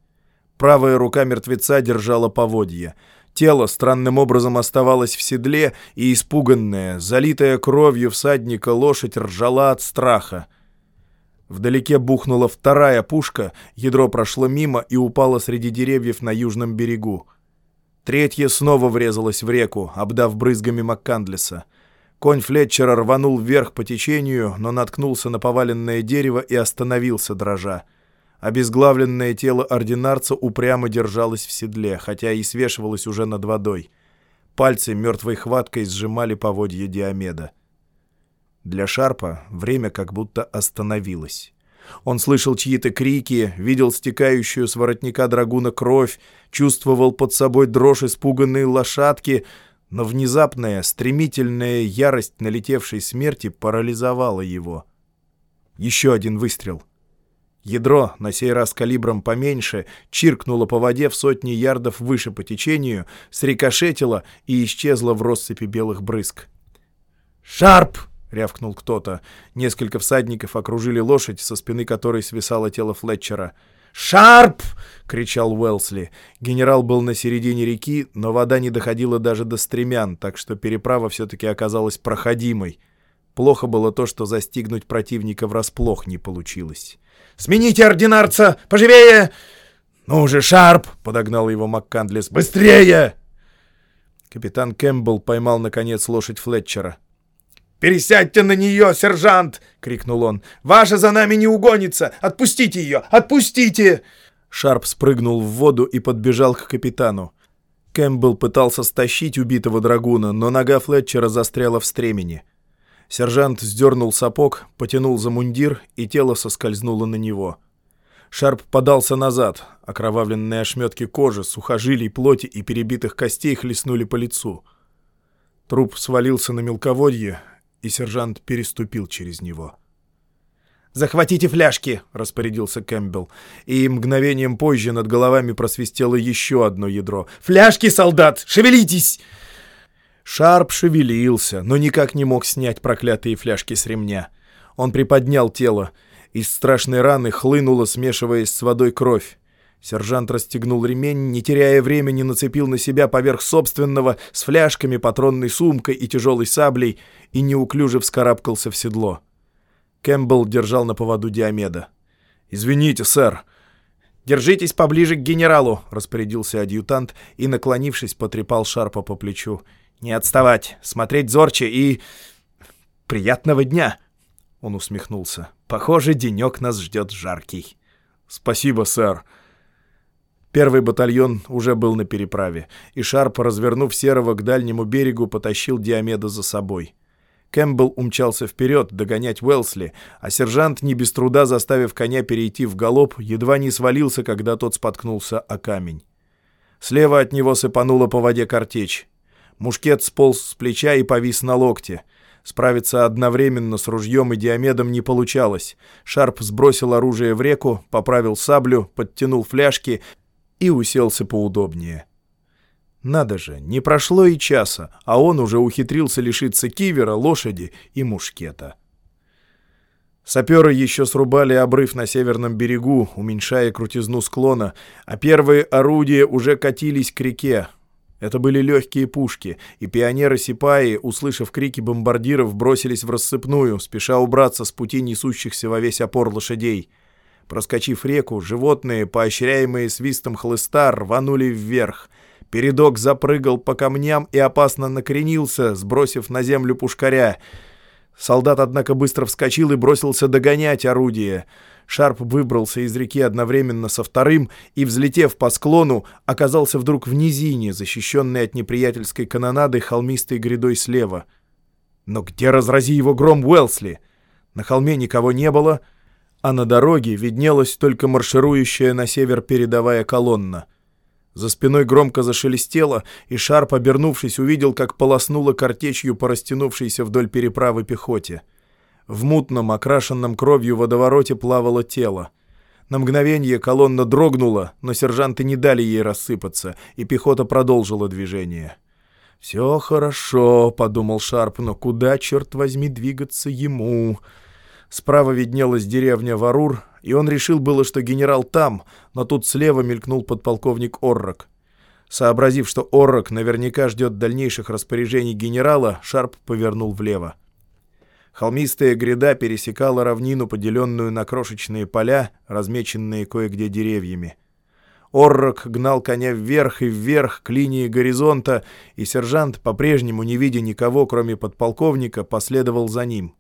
[SPEAKER 1] Правая рука мертвеца держала поводья — Тело странным образом оставалось в седле, и испуганная, залитая кровью всадника лошадь ржала от страха. Вдалеке бухнула вторая пушка, ядро прошло мимо и упало среди деревьев на южном берегу. Третья снова врезалась в реку, обдав брызгами Маккандлеса. Конь Флетчера рванул вверх по течению, но наткнулся на поваленное дерево и остановился, дрожа. Обезглавленное тело ординарца упрямо держалось в седле, хотя и свешивалось уже над водой. Пальцы мертвой хваткой сжимали поводья Диомеда. Для Шарпа время как будто остановилось. Он слышал чьи-то крики, видел стекающую с воротника драгуна кровь, чувствовал под собой дрожь испуганной лошадки, но внезапная, стремительная ярость налетевшей смерти парализовала его. Еще один выстрел. Ядро, на сей раз калибром поменьше, чиркнуло по воде в сотни ярдов выше по течению, срикошетило и исчезло в россыпи белых брызг. «Шарп!» — рявкнул кто-то. Несколько всадников окружили лошадь, со спины которой свисало тело Флетчера. «Шарп!» — кричал Уэлсли. Генерал был на середине реки, но вода не доходила даже до стремян, так что переправа все-таки оказалась проходимой. Плохо было то, что застигнуть противника врасплох не получилось. Смените ординарца! Поживее!» «Ну же, Шарп!» — подогнал его МакКандлес. «Быстрее!» Капитан Кэмпбелл поймал, наконец, лошадь Флетчера. «Пересядьте на нее, сержант!» — крикнул он. «Ваша за нами не угонится! Отпустите ее! Отпустите!» Шарп спрыгнул в воду и подбежал к капитану. Кэмпбелл пытался стащить убитого драгуна, но нога Флетчера застряла в стремени. Сержант сдернул сапог, потянул за мундир, и тело соскользнуло на него. Шарп подался назад. Окровавленные ошметки кожи, сухожилий, плоти и перебитых костей хлестнули по лицу. Труп свалился на мелководье, и сержант переступил через него. «Захватите фляжки!» — распорядился Кэмпбелл. И мгновением позже над головами просвистело еще одно ядро. «Фляжки, солдат! Шевелитесь!» Шарп шевелился, но никак не мог снять проклятые фляжки с ремня. Он приподнял тело. Из страшной раны хлынула, смешиваясь с водой кровь. Сержант расстегнул ремень, не теряя времени, нацепил на себя поверх собственного с фляжками, патронной сумкой и тяжелой саблей и неуклюже вскарабкался в седло. Кэмпбелл держал на поводу Диомеда. «Извините, сэр». «Держитесь поближе к генералу», — распорядился адъютант и, наклонившись, потрепал Шарпа по плечу. Не отставать, смотреть зорче и... Приятного дня!» Он усмехнулся. «Похоже, денек нас ждет жаркий». «Спасибо, сэр». Первый батальон уже был на переправе, и Шарп, развернув Серого к дальнему берегу, потащил Диомеда за собой. Кэмпбелл умчался вперед догонять Уэлсли, а сержант, не без труда заставив коня перейти в галоп, едва не свалился, когда тот споткнулся о камень. Слева от него сыпанула по воде картечь. Мушкет сполз с плеча и повис на локте. Справиться одновременно с ружьем и диамедом не получалось. Шарп сбросил оружие в реку, поправил саблю, подтянул фляжки и уселся поудобнее. Надо же, не прошло и часа, а он уже ухитрился лишиться кивера, лошади и мушкета. Саперы еще срубали обрыв на северном берегу, уменьшая крутизну склона, а первые орудия уже катились к реке, это были легкие пушки, и пионеры-сипаи, услышав крики бомбардиров, бросились в рассыпную, спеша убраться с пути несущихся во весь опор лошадей. Проскочив реку, животные, поощряемые свистом хлыста, рванули вверх. Передок запрыгал по камням и опасно накренился, сбросив на землю пушкаря. Солдат, однако, быстро вскочил и бросился догонять орудие. Шарп выбрался из реки одновременно со вторым и, взлетев по склону, оказался вдруг в низине, защищенной от неприятельской канонады холмистой грядой слева. Но где разрази его гром Уэлсли? На холме никого не было, а на дороге виднелась только марширующая на север передовая колонна. За спиной громко зашелестело, и Шарп, обернувшись, увидел, как полоснула картечью по растянувшейся вдоль переправы пехоте. В мутном, окрашенном кровью водовороте плавало тело. На мгновение колонна дрогнула, но сержанты не дали ей рассыпаться, и пехота продолжила движение. «Все хорошо», — подумал Шарп, — «но куда, черт возьми, двигаться ему?» Справа виднелась деревня Варур, и он решил было, что генерал там, но тут слева мелькнул подполковник Оррок. Сообразив, что Оррок наверняка ждет дальнейших распоряжений генерала, Шарп повернул влево. Холмистая гряда пересекала равнину, поделенную на крошечные поля, размеченные кое-где деревьями. Оррок гнал коня вверх и вверх к линии горизонта, и сержант, по-прежнему не видя никого, кроме подполковника, последовал за ним.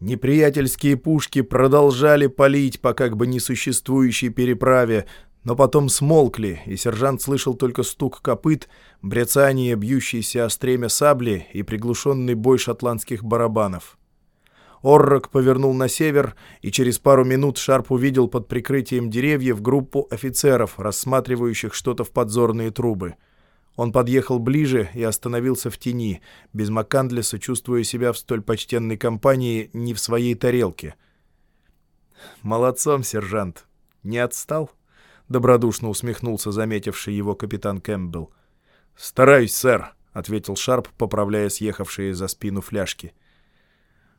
[SPEAKER 1] Неприятельские пушки продолжали палить по как бы несуществующей переправе, но потом смолкли, и сержант слышал только стук копыт, бряцание бьющейся о стремя сабли и приглушенный бой шотландских барабанов. Оррок повернул на север, и через пару минут Шарп увидел под прикрытием деревьев группу офицеров, рассматривающих что-то в подзорные трубы. Он подъехал ближе и остановился в тени, без Маккандлеса, чувствуя себя в столь почтенной компании не в своей тарелке. «Молодцом, сержант. Не отстал?» — добродушно усмехнулся заметивший его капитан Кэмпбелл. «Стараюсь, сэр», — ответил Шарп, поправляя съехавшие за спину фляжки.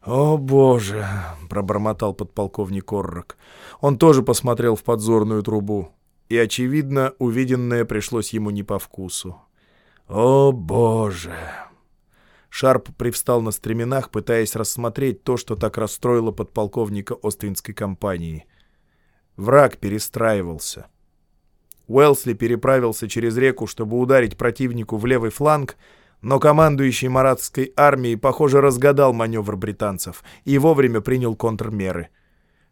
[SPEAKER 1] «О, боже!» — пробормотал подполковник Оррок. Он тоже посмотрел в подзорную трубу, и, очевидно, увиденное пришлось ему не по вкусу. «О, боже!» Шарп привстал на стременах, пытаясь рассмотреть то, что так расстроило подполковника Остинской компании. Враг перестраивался. Уэлсли переправился через реку, чтобы ударить противнику в левый фланг — но командующий маратской армией, похоже, разгадал маневр британцев и вовремя принял контрмеры.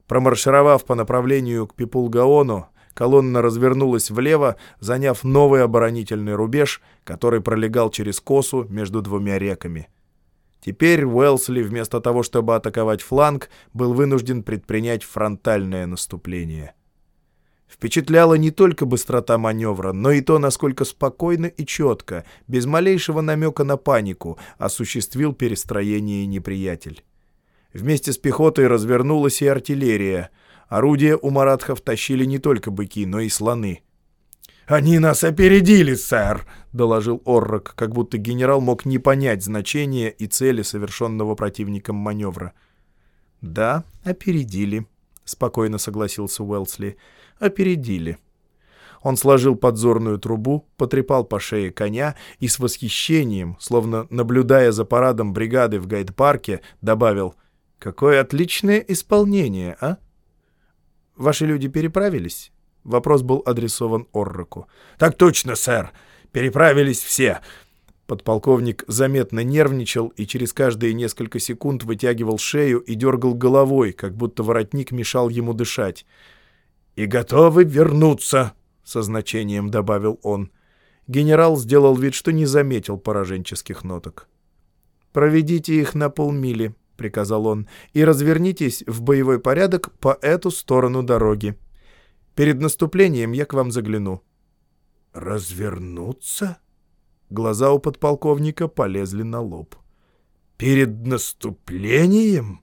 [SPEAKER 1] Промаршировав по направлению к Пипулгаону, колонна развернулась влево, заняв новый оборонительный рубеж, который пролегал через косу между двумя реками. Теперь Уэлсли, вместо того, чтобы атаковать фланг, был вынужден предпринять фронтальное наступление. Впечатляла не только быстрота маневра, но и то, насколько спокойно и четко, без малейшего намека на панику, осуществил перестроение неприятель. Вместе с пехотой развернулась и артиллерия. Орудия у маратхов тащили не только быки, но и слоны. «Они нас опередили, сэр!» — доложил Оррок, как будто генерал мог не понять значения и цели совершенного противником маневра. «Да, опередили», — спокойно согласился Уэлсли опередили. Он сложил подзорную трубу, потрепал по шее коня и с восхищением, словно наблюдая за парадом бригады в гайд-парке, добавил «Какое отличное исполнение, а?» «Ваши люди переправились?» Вопрос был адресован Орроку. «Так точно, сэр! Переправились все!» Подполковник заметно нервничал и через каждые несколько секунд вытягивал шею и дергал головой, как будто воротник мешал ему дышать и готовы вернуться», — со значением добавил он. Генерал сделал вид, что не заметил пораженческих ноток. «Проведите их на полмили», — приказал он, — «и развернитесь в боевой порядок по эту сторону дороги. Перед наступлением я к вам загляну». «Развернуться?» Глаза у подполковника полезли на лоб. «Перед наступлением?»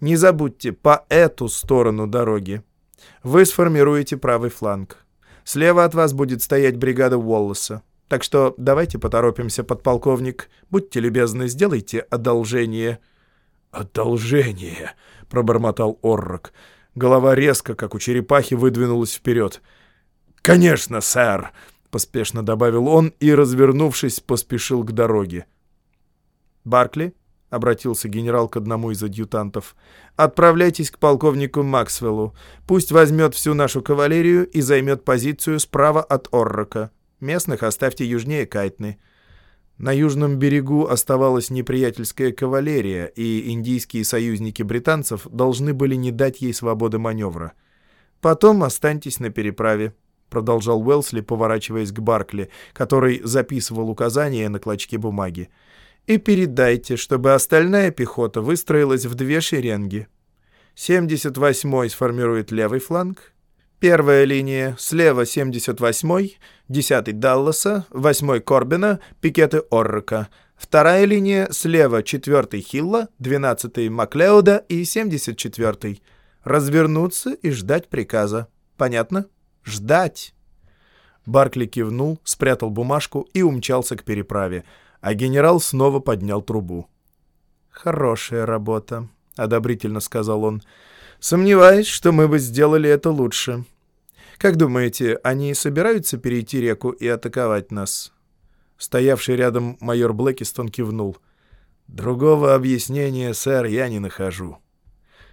[SPEAKER 1] «Не забудьте, по эту сторону дороги. Вы сформируете правый фланг. Слева от вас будет стоять бригада Уоллеса. Так что давайте поторопимся, подполковник. Будьте любезны, сделайте одолжение». «Одолжение», — пробормотал Оррок. Голова резко, как у черепахи, выдвинулась вперед. «Конечно, сэр», — поспешно добавил он и, развернувшись, поспешил к дороге. «Баркли?» — обратился генерал к одному из адъютантов. «Отправляйтесь к полковнику Максвеллу. Пусть возьмет всю нашу кавалерию и займет позицию справа от Оррока. Местных оставьте южнее Кайтны». На южном берегу оставалась неприятельская кавалерия, и индийские союзники британцев должны были не дать ей свободы маневра. «Потом останьтесь на переправе», — продолжал Уэлсли, поворачиваясь к Баркли, который записывал указания на клочке бумаги и передайте, чтобы остальная пехота выстроилась в две шеренги.
[SPEAKER 2] 78-й сформирует левый фланг. Первая линия слева 78-й, 10-й Далласа, 8-й Корбина, пикеты Оррока. Вторая линия слева 4-й Хилла, 12-й Маклеода и 74-й. Развернуться и ждать приказа. Понятно? Ждать. Баркли кивнул, спрятал бумажку и умчался к переправе, а генерал снова поднял трубу. «Хорошая работа», — одобрительно сказал он. «Сомневаюсь, что мы бы сделали это лучше. Как думаете, они собираются перейти реку и атаковать нас?» Стоявший рядом майор Блэкистон кивнул. «Другого объяснения, сэр, я не нахожу».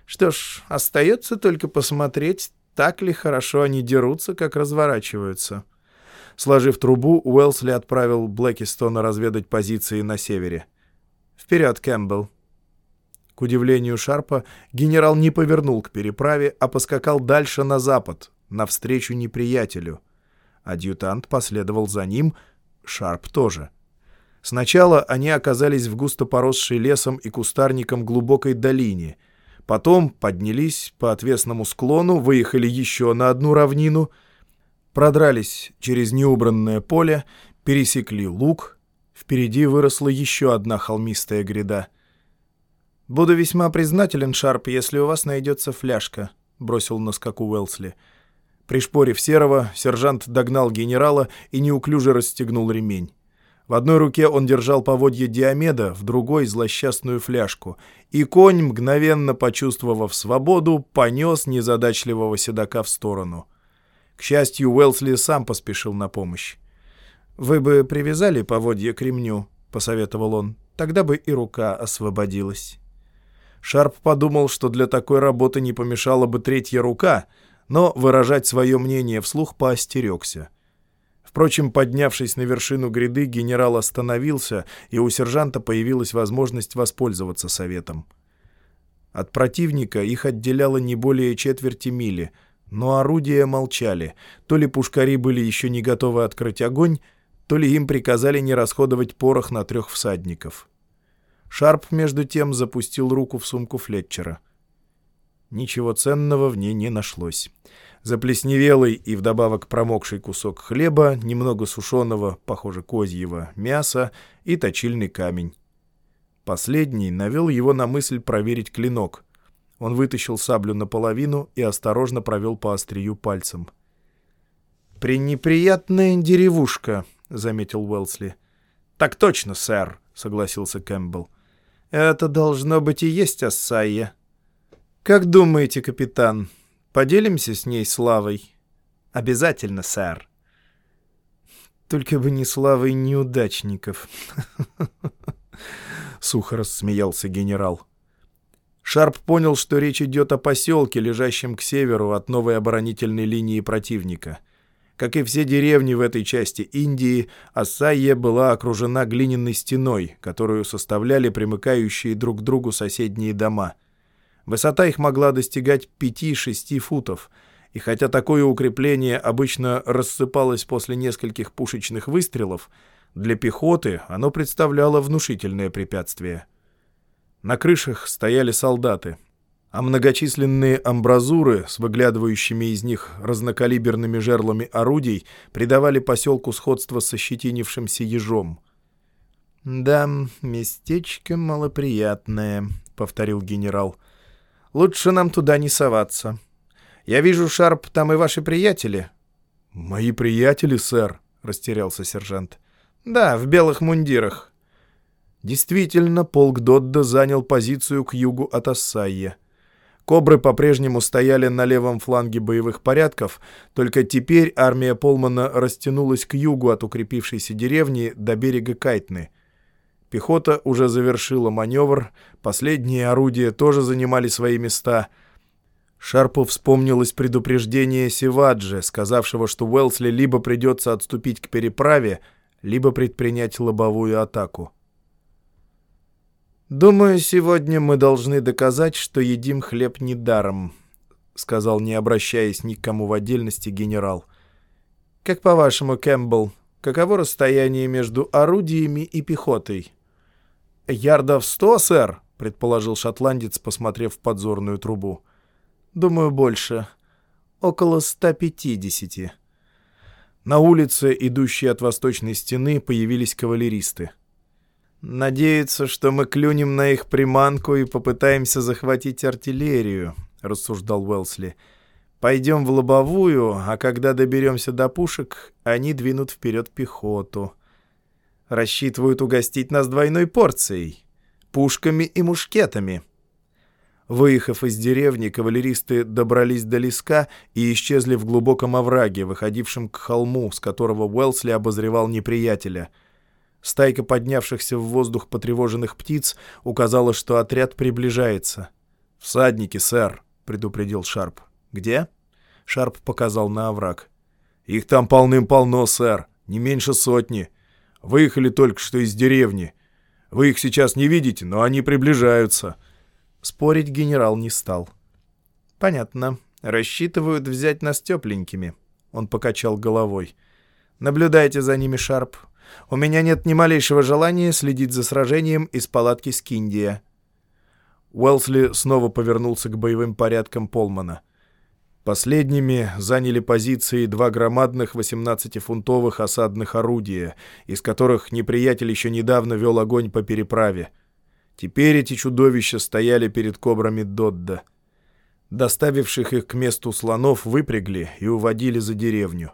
[SPEAKER 2] «Что ж, остается только посмотреть, так ли хорошо они дерутся, как разворачиваются». Сложив трубу, Уэлсли отправил Блэкистона разведать позиции на севере. «Вперед, Кэмпбелл!» К удивлению Шарпа, генерал не повернул к переправе, а поскакал дальше на запад, навстречу неприятелю. Адъютант последовал за ним, Шарп тоже. Сначала они оказались в густо поросшей лесом и кустарником глубокой долине. Потом поднялись по отвесному склону, выехали еще на одну равнину, продрались через неубранное поле, пересекли луг. Впереди выросла еще одна холмистая гряда. «Буду весьма признателен, Шарп, если у вас найдется фляжка», — бросил на скаку Уэлсли. Пришпорив серого, сержант догнал генерала и неуклюже расстегнул ремень. В одной руке он держал поводье Диомеда, в другой — злосчастную фляжку, и конь, мгновенно почувствовав свободу, понес незадачливого седока в сторону. К счастью, Уэлсли сам поспешил на помощь. «Вы бы привязали поводье к ремню», — посоветовал он, — «тогда бы и рука освободилась». Шарп подумал, что для такой работы не помешала бы третья рука, но выражать свое мнение вслух поостерегся. Впрочем, поднявшись на вершину гряды, генерал остановился, и у сержанта появилась возможность воспользоваться советом. От противника их отделяло не более четверти мили, но орудия молчали. То ли пушкари были еще не готовы открыть огонь, то ли им приказали не расходовать порох на трех всадников. Шарп, между тем, запустил руку в сумку Флетчера. Ничего ценного в ней не нашлось. Заплесневелый и вдобавок промокший кусок хлеба, немного сушеного, похоже, козьего, мяса и точильный камень. Последний навел его на мысль проверить клинок. Он вытащил саблю наполовину и осторожно провел по острию пальцем. «Пренеприятная деревушка», — заметил Уэлсли. «Так точно, сэр», — согласился Кэмпбелл. Это должно быть и есть Ассайя. Как думаете, капитан, поделимся с ней славой? Обязательно, сэр. Только бы не славой неудачников. [LAUGHS] Сухо рассмеялся генерал. Шарп понял, что речь идет о поселке, лежащем к северу от новой оборонительной линии противника — как и все деревни в этой части Индии, Ассайя была окружена глиняной стеной, которую составляли примыкающие друг к другу соседние дома. Высота их могла достигать 5-6 футов, и хотя такое укрепление обычно рассыпалось после нескольких пушечных выстрелов, для пехоты оно представляло внушительное препятствие. На крышах стояли солдаты, а многочисленные амбразуры с выглядывающими из них разнокалиберными жерлами орудий придавали поселку сходство со щетинившимся ежом. «Да, местечко малоприятное», — повторил генерал. «Лучше нам туда не соваться. Я вижу, Шарп, там и ваши приятели».
[SPEAKER 1] «Мои приятели, сэр», — растерялся сержант.
[SPEAKER 2] «Да, в белых мундирах».
[SPEAKER 1] Действительно, полк Додда занял позицию к югу от Ассайя. Кобры по-прежнему стояли на левом фланге боевых порядков, только теперь армия Полмана растянулась к югу от укрепившейся деревни до берега Кайтны. Пехота уже завершила маневр, последние орудия тоже занимали свои места. Шарпу вспомнилось предупреждение Севаджи, сказавшего, что Уэлсли либо придется отступить к переправе, либо предпринять лобовую атаку.
[SPEAKER 2] «Думаю, сегодня мы должны доказать, что едим хлеб недаром», — сказал, не обращаясь ни к кому в отдельности, генерал. «Как по-вашему, Кэмпбелл, каково расстояние между орудиями и пехотой?»
[SPEAKER 1] «Ярдов сто, сэр», — предположил шотландец, посмотрев в подзорную трубу. Думаю, больше. Около 150. На улице, идущей от восточной стены, появились кавалеристы. «Надеются, что мы клюнем на их приманку и попытаемся захватить артиллерию», — рассуждал Уэлсли. «Пойдем в лобовую, а когда доберемся до пушек, они двинут вперед пехоту. Рассчитывают угостить нас двойной порцией — пушками и мушкетами». Выехав из деревни, кавалеристы добрались до леска и исчезли в глубоком овраге, выходившем к холму, с которого Уэлсли обозревал неприятеля — Стайка поднявшихся в воздух потревоженных птиц указала, что отряд приближается.
[SPEAKER 3] «Всадники, сэр», — предупредил Шарп.
[SPEAKER 1] «Где?» — Шарп показал на овраг.
[SPEAKER 3] «Их там полным-полно, сэр. Не меньше сотни. Выехали только что из деревни. Вы их сейчас не видите, но они приближаются».
[SPEAKER 1] Спорить генерал не стал. «Понятно. Рассчитывают взять нас тепленькими». Он покачал головой. «Наблюдайте за ними, Шарп. У меня нет ни малейшего желания следить за сражением из палатки Скиндия».
[SPEAKER 3] Уэлсли снова повернулся к боевым порядкам Полмана. Последними заняли позиции два громадных 18-фунтовых осадных орудия, из которых неприятель еще недавно вел огонь по переправе. Теперь эти чудовища стояли перед кобрами Додда. Доставивших их к месту слонов выпрягли и уводили за деревню.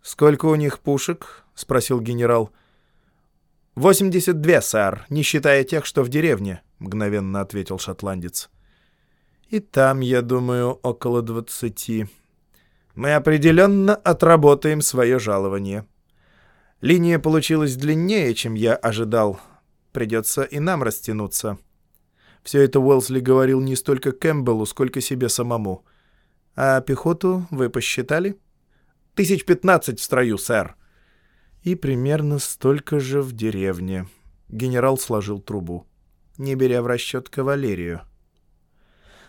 [SPEAKER 1] «Сколько у них пушек?» — спросил генерал. «Восемьдесят две, сэр, не считая тех, что в деревне», — мгновенно ответил шотландец. «И там, я думаю, около двадцати. Мы определенно отработаем свое жалование. Линия получилась длиннее, чем я ожидал. Придется и нам растянуться». Все это Уэлсли говорил не столько Кэмпбеллу, сколько себе самому. «А пехоту вы посчитали?» Тысяч пятнадцать в строю, сэр». «И примерно столько же в деревне». Генерал сложил трубу, не беря в расчет кавалерию.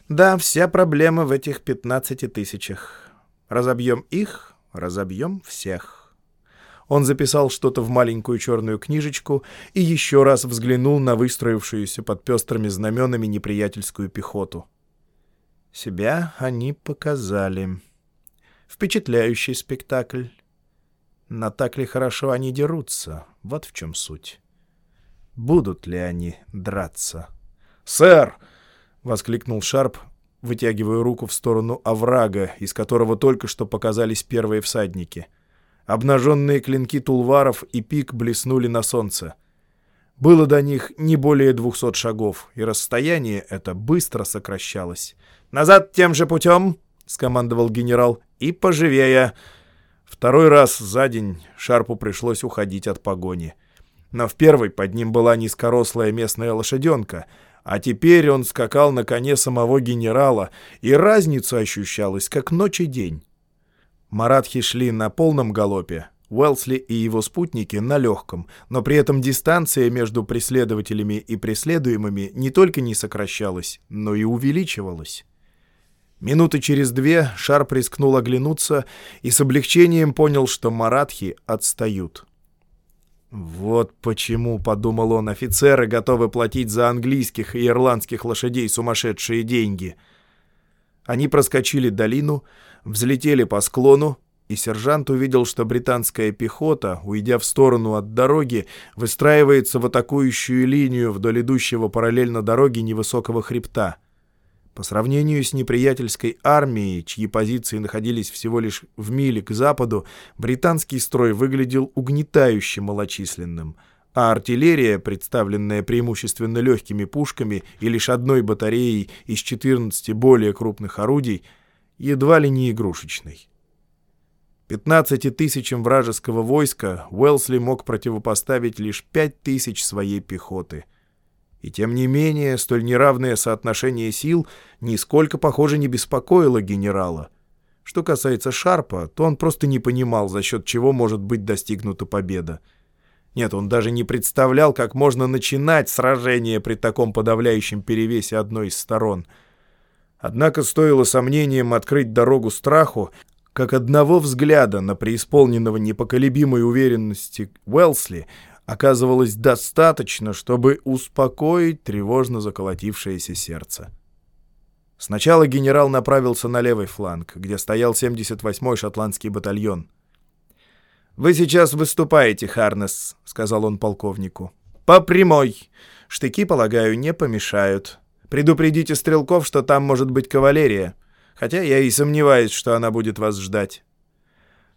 [SPEAKER 1] «Да, вся проблема в этих пятнадцати тысячах. Разобьем их, разобьем всех». Он записал что-то в маленькую черную книжечку и еще раз взглянул на выстроившуюся под пестрыми знаменами неприятельскую пехоту. Себя они показали. Впечатляющий спектакль. Но так ли хорошо они дерутся? Вот в чем суть. Будут ли они драться?
[SPEAKER 3] «Сэр!» — воскликнул Шарп, вытягивая руку в сторону оврага, из которого только что показались первые всадники. Обнаженные клинки тулваров и пик блеснули на солнце. Было до них не более двухсот шагов, и расстояние это быстро сокращалось.
[SPEAKER 1] «Назад тем же путем!» — скомандовал генерал. «И поживее!»
[SPEAKER 3] Второй раз за день Шарпу пришлось уходить от погони. Но в первый под ним была низкорослая местная лошаденка, а теперь он скакал на коне самого генерала, и разница ощущалась, как ночь и день. Маратхи шли на полном галопе, Уэлсли и его спутники на легком, но при этом дистанция между преследователями и преследуемыми не только не сокращалась, но и увеличивалась. Минуты через две Шарп рискнул оглянуться и с облегчением понял, что маратхи отстают. «Вот почему, — подумал он, — офицеры готовы платить за английских и ирландских лошадей сумасшедшие деньги». Они проскочили долину, взлетели по склону, и сержант увидел, что британская пехота, уйдя в сторону от дороги, выстраивается в атакующую линию вдоль идущего параллельно дороге невысокого хребта — по сравнению с неприятельской армией, чьи позиции находились всего лишь в миле к западу, британский строй выглядел угнетающе малочисленным, а артиллерия, представленная преимущественно легкими пушками и лишь одной батареей из 14 более крупных орудий, едва ли не игрушечной. 15 тысячам вражеского войска Уэлсли мог противопоставить лишь 5 тысяч своей пехоты — и тем не менее, столь неравное соотношение сил нисколько, похоже, не беспокоило генерала. Что касается Шарпа, то он просто не понимал, за счет чего может быть достигнута победа. Нет, он даже не представлял, как можно начинать сражение при таком подавляющем перевесе одной из сторон. Однако стоило сомнением открыть дорогу страху, как одного взгляда на преисполненного непоколебимой уверенности Уэлсли оказывалось достаточно, чтобы успокоить тревожно заколотившееся сердце.
[SPEAKER 1] Сначала генерал направился на левый фланг, где стоял 78-й шотландский батальон.
[SPEAKER 2] «Вы сейчас выступаете, Харнес», — сказал он полковнику. «По прямой. Штыки, полагаю, не помешают. Предупредите стрелков, что там может быть кавалерия, хотя я и сомневаюсь, что она будет вас ждать».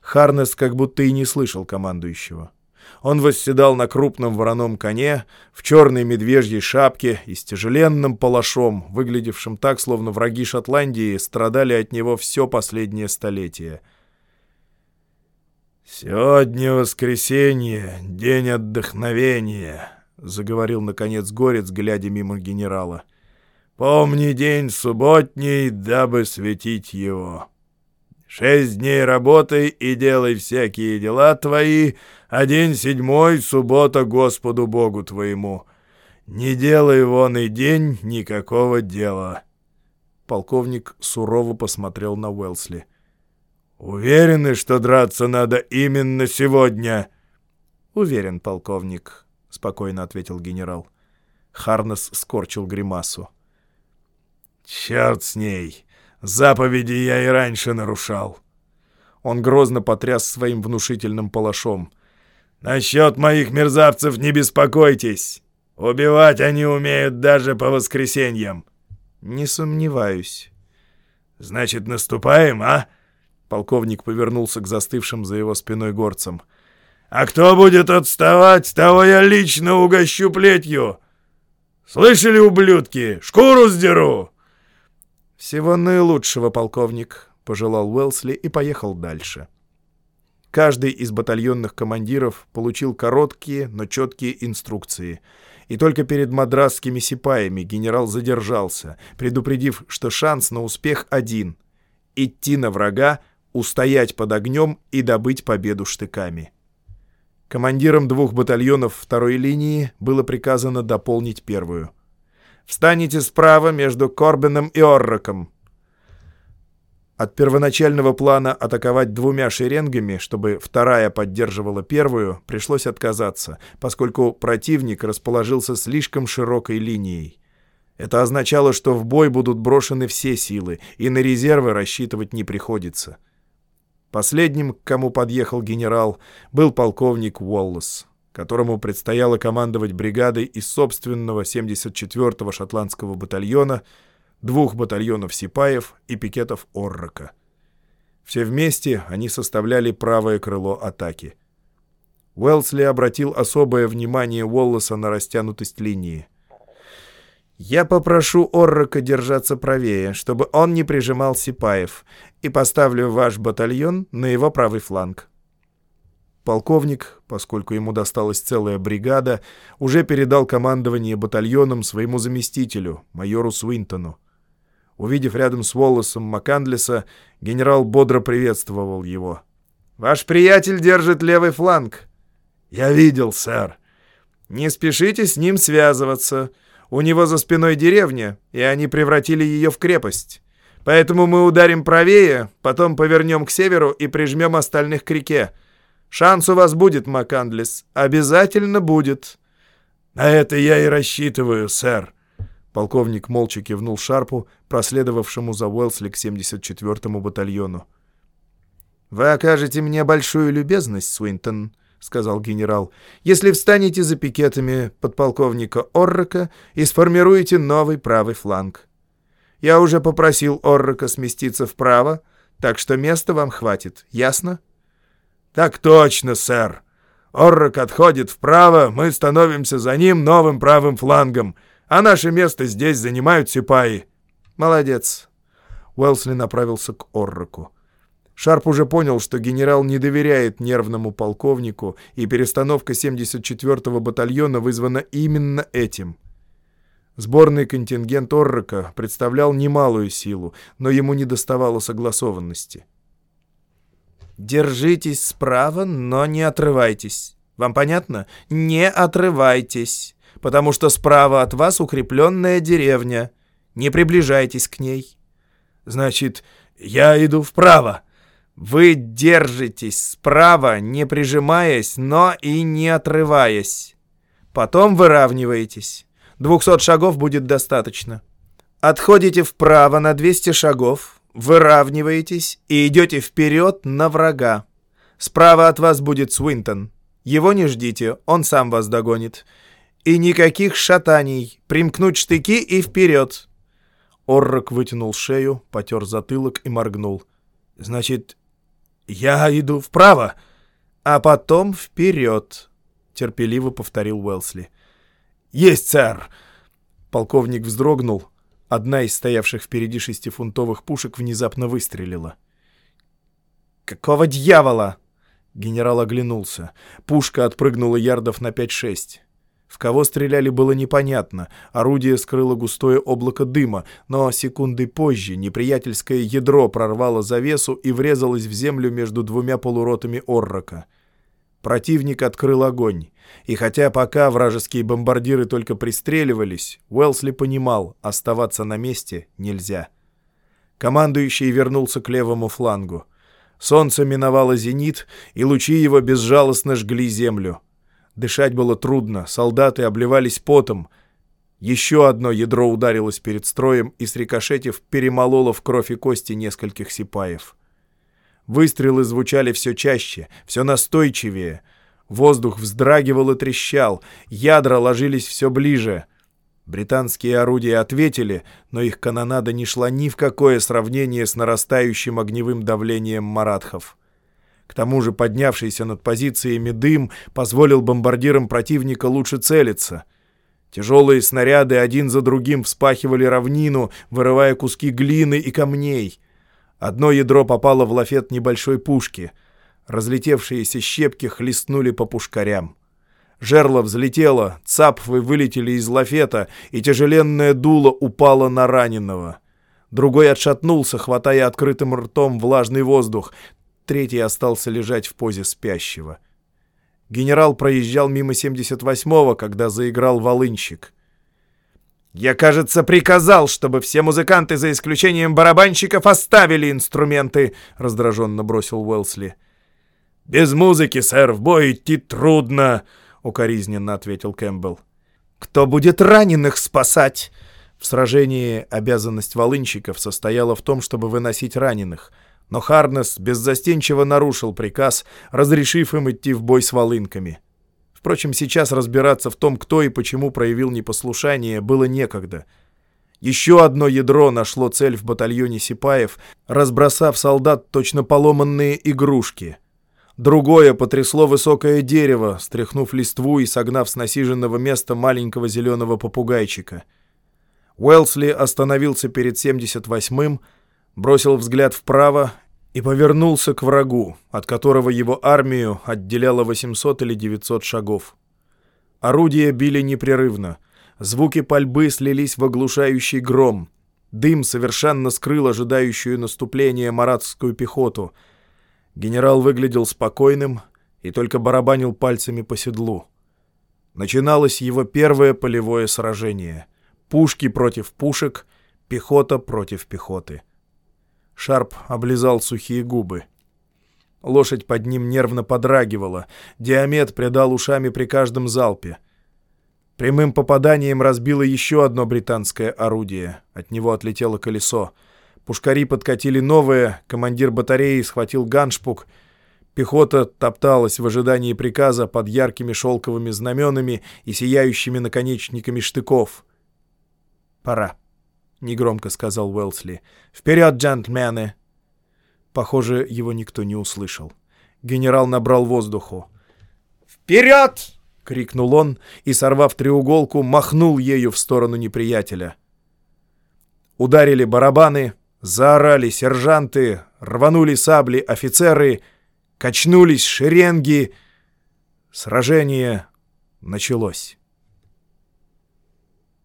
[SPEAKER 1] Харнес как будто и не слышал командующего. Он восседал на крупном вороном коне, в черной медвежьей шапке и с тяжеленным палашом, выглядевшим так, словно враги Шотландии страдали от него все последнее столетие.
[SPEAKER 3] «Сегодня воскресенье, день отдохновения», — заговорил, наконец, Горец, глядя мимо генерала. «Помни день субботний, дабы светить его». Шесть дней работай и делай всякие дела твои, а день седьмой — суббота Господу Богу твоему. Не делай вон и день никакого дела».
[SPEAKER 1] Полковник сурово посмотрел на Уэлсли.
[SPEAKER 3] «Уверены, что драться надо именно сегодня?»
[SPEAKER 1] «Уверен, полковник», — спокойно ответил генерал. Харнес скорчил гримасу.
[SPEAKER 3] «Черт с ней! Заповеди я и раньше нарушал.
[SPEAKER 1] Он грозно потряс своим внушительным палашом.
[SPEAKER 3] «Насчет моих мерзавцев не беспокойтесь. Убивать они умеют даже по воскресеньям».
[SPEAKER 1] «Не сомневаюсь».
[SPEAKER 3] «Значит, наступаем, а?»
[SPEAKER 1] Полковник повернулся к застывшим за его спиной горцам.
[SPEAKER 3] «А кто будет отставать, того я лично угощу плетью. Слышали, ублюдки? Шкуру сдеру!»
[SPEAKER 1] «Всего наилучшего, полковник», — пожелал Уэлсли и поехал дальше. Каждый из батальонных командиров получил короткие, но четкие инструкции. И только перед мадрасскими сипаями генерал задержался, предупредив, что шанс на успех один — идти на врага, устоять под огнем и добыть победу штыками. Командирам двух батальонов второй линии было приказано дополнить первую. Встанете справа между Корбином и Орроком. От первоначального плана атаковать двумя шеренгами, чтобы вторая поддерживала первую, пришлось отказаться, поскольку противник расположился слишком широкой линией. Это означало, что в бой будут брошены все силы, и на резервы рассчитывать не приходится. Последним, к кому подъехал генерал, был полковник Уоллес которому предстояло командовать бригадой из собственного 74-го шотландского батальона, двух батальонов сипаев и пикетов Оррока. Все вместе они составляли правое крыло атаки. Уэлсли обратил особое внимание Уоллеса на растянутость линии. «Я попрошу Оррока держаться правее, чтобы он не прижимал Сипаев, и поставлю ваш батальон на его правый фланг». Полковник, поскольку ему досталась целая бригада, уже передал командование батальоном своему заместителю, майору Свинтону. Увидев рядом с Уоллесом Макандлеса, генерал бодро приветствовал его. «Ваш приятель держит левый фланг».
[SPEAKER 3] «Я видел, сэр».
[SPEAKER 2] «Не спешите с ним связываться. У него за спиной деревня, и они превратили ее в крепость. Поэтому мы ударим правее, потом повернем к северу и прижмем остальных к реке. Шанс у вас будет, Макандлис. Обязательно будет.
[SPEAKER 3] На это я и рассчитываю, сэр.
[SPEAKER 1] Полковник молча кивнул Шарпу, проследовавшему за Уэлсли к 74-му батальону.
[SPEAKER 2] «Вы окажете мне большую любезность, Свинтон», — сказал генерал, «если встанете за пикетами подполковника Оррока и сформируете новый правый фланг. Я уже попросил Оррока сместиться вправо, так что места вам хватит, ясно?»
[SPEAKER 3] «Так точно, сэр. Оррок отходит вправо, мы становимся за ним новым правым флангом, а наше место здесь занимают сипаи».
[SPEAKER 2] «Молодец».
[SPEAKER 1] Уэлсли направился к Орроку. Шарп уже понял, что генерал не доверяет нервному полковнику, и перестановка 74-го батальона вызвана именно этим. Сборный контингент Оррока представлял немалую силу, но ему не доставало согласованности.
[SPEAKER 2] Держитесь справа, но не отрывайтесь. Вам понятно? Не отрывайтесь, потому что справа от вас укрепленная деревня. Не приближайтесь к ней.
[SPEAKER 3] Значит, я иду вправо.
[SPEAKER 2] Вы держитесь справа, не прижимаясь, но и не отрываясь. Потом выравниваетесь. Двухсот шагов будет достаточно. Отходите вправо на 200 шагов, выравниваетесь и идете вперед на врага. Справа от вас будет Свинтон. Его не ждите, он сам вас догонит. И никаких шатаний, примкнуть штыки и вперед. Оррок вытянул шею, потер затылок и моргнул. «Значит, я иду вправо, а потом вперед», — терпеливо повторил Уэлсли. «Есть, сэр!» Полковник вздрогнул. Одна из стоявших впереди шестифунтовых пушек внезапно выстрелила. «Какого дьявола?» Генерал оглянулся. Пушка отпрыгнула ярдов на 5-6. В кого стреляли, было непонятно. Орудие скрыло густое облако дыма, но секунды позже неприятельское ядро прорвало завесу и врезалось в землю между двумя полуротами Оррока. Противник открыл огонь. И хотя пока вражеские бомбардиры только пристреливались, Уэлсли понимал, оставаться на месте нельзя. Командующий вернулся к левому флангу. Солнце миновало зенит, и лучи его безжалостно жгли землю. Дышать было трудно, солдаты обливались потом. Еще одно ядро ударилось перед строем и, срикошетив, перемололо в кровь и кости нескольких сипаев. Выстрелы звучали все чаще, все настойчивее. Воздух вздрагивал и трещал, ядра ложились все ближе. Британские орудия ответили, но их канонада не шла ни в какое сравнение с нарастающим огневым давлением маратхов. К тому же поднявшийся над позициями дым позволил бомбардирам противника лучше целиться. Тяжелые снаряды один за другим вспахивали равнину, вырывая куски глины и камней. Одно ядро попало в лафет небольшой пушки. Разлетевшиеся щепки хлестнули по пушкарям. Жерло взлетело, цапфы вылетели из лафета, и тяжеленное дуло упало на раненого. Другой отшатнулся, хватая открытым ртом влажный воздух третий остался лежать в позе спящего. Генерал проезжал мимо 78-го, когда заиграл волынщик. «Я, кажется, приказал, чтобы все музыканты, за исключением барабанщиков, оставили инструменты», — раздраженно бросил Уэлсли.
[SPEAKER 3] «Без музыки, сэр, в бой идти трудно», — укоризненно ответил Кэмпбелл.
[SPEAKER 2] «Кто будет раненых спасать?» В сражении обязанность волынщиков состояла в том, чтобы выносить раненых — но Харнес беззастенчиво нарушил приказ, разрешив им идти в бой с волынками. Впрочем, сейчас разбираться в том, кто и почему проявил непослушание, было некогда. Еще одно ядро нашло цель в батальоне Сипаев, разбросав солдат точно поломанные игрушки. Другое потрясло высокое дерево, стряхнув листву и согнав с насиженного места маленького зеленого попугайчика. Уэлсли остановился перед 78-м, бросил взгляд вправо и повернулся к врагу, от которого его армию отделяло 800 или 900 шагов. Орудия били непрерывно. Звуки пальбы слились в оглушающий гром. Дым совершенно скрыл ожидающую наступления маратскую пехоту. Генерал выглядел спокойным и только барабанил пальцами по седлу. Начиналось его первое полевое сражение. Пушки против пушек, пехота против пехоты. Шарп облизал сухие губы. Лошадь под ним нервно подрагивала. Диамет придал ушами при каждом залпе. Прямым попаданием разбило еще одно британское орудие. От него отлетело колесо. Пушкари подкатили новое, командир батареи схватил ганшпук. Пехота топталась в ожидании приказа под яркими шелковыми знаменами и сияющими наконечниками штыков. «Пора». — негромко сказал Уэлсли. «Вперед, джентльмены!» Похоже, его никто не услышал. Генерал набрал воздуху. «Вперед!» — крикнул он и, сорвав треуголку, махнул ею в сторону неприятеля. Ударили барабаны, заорали сержанты, рванули сабли офицеры, качнулись шеренги. Сражение началось.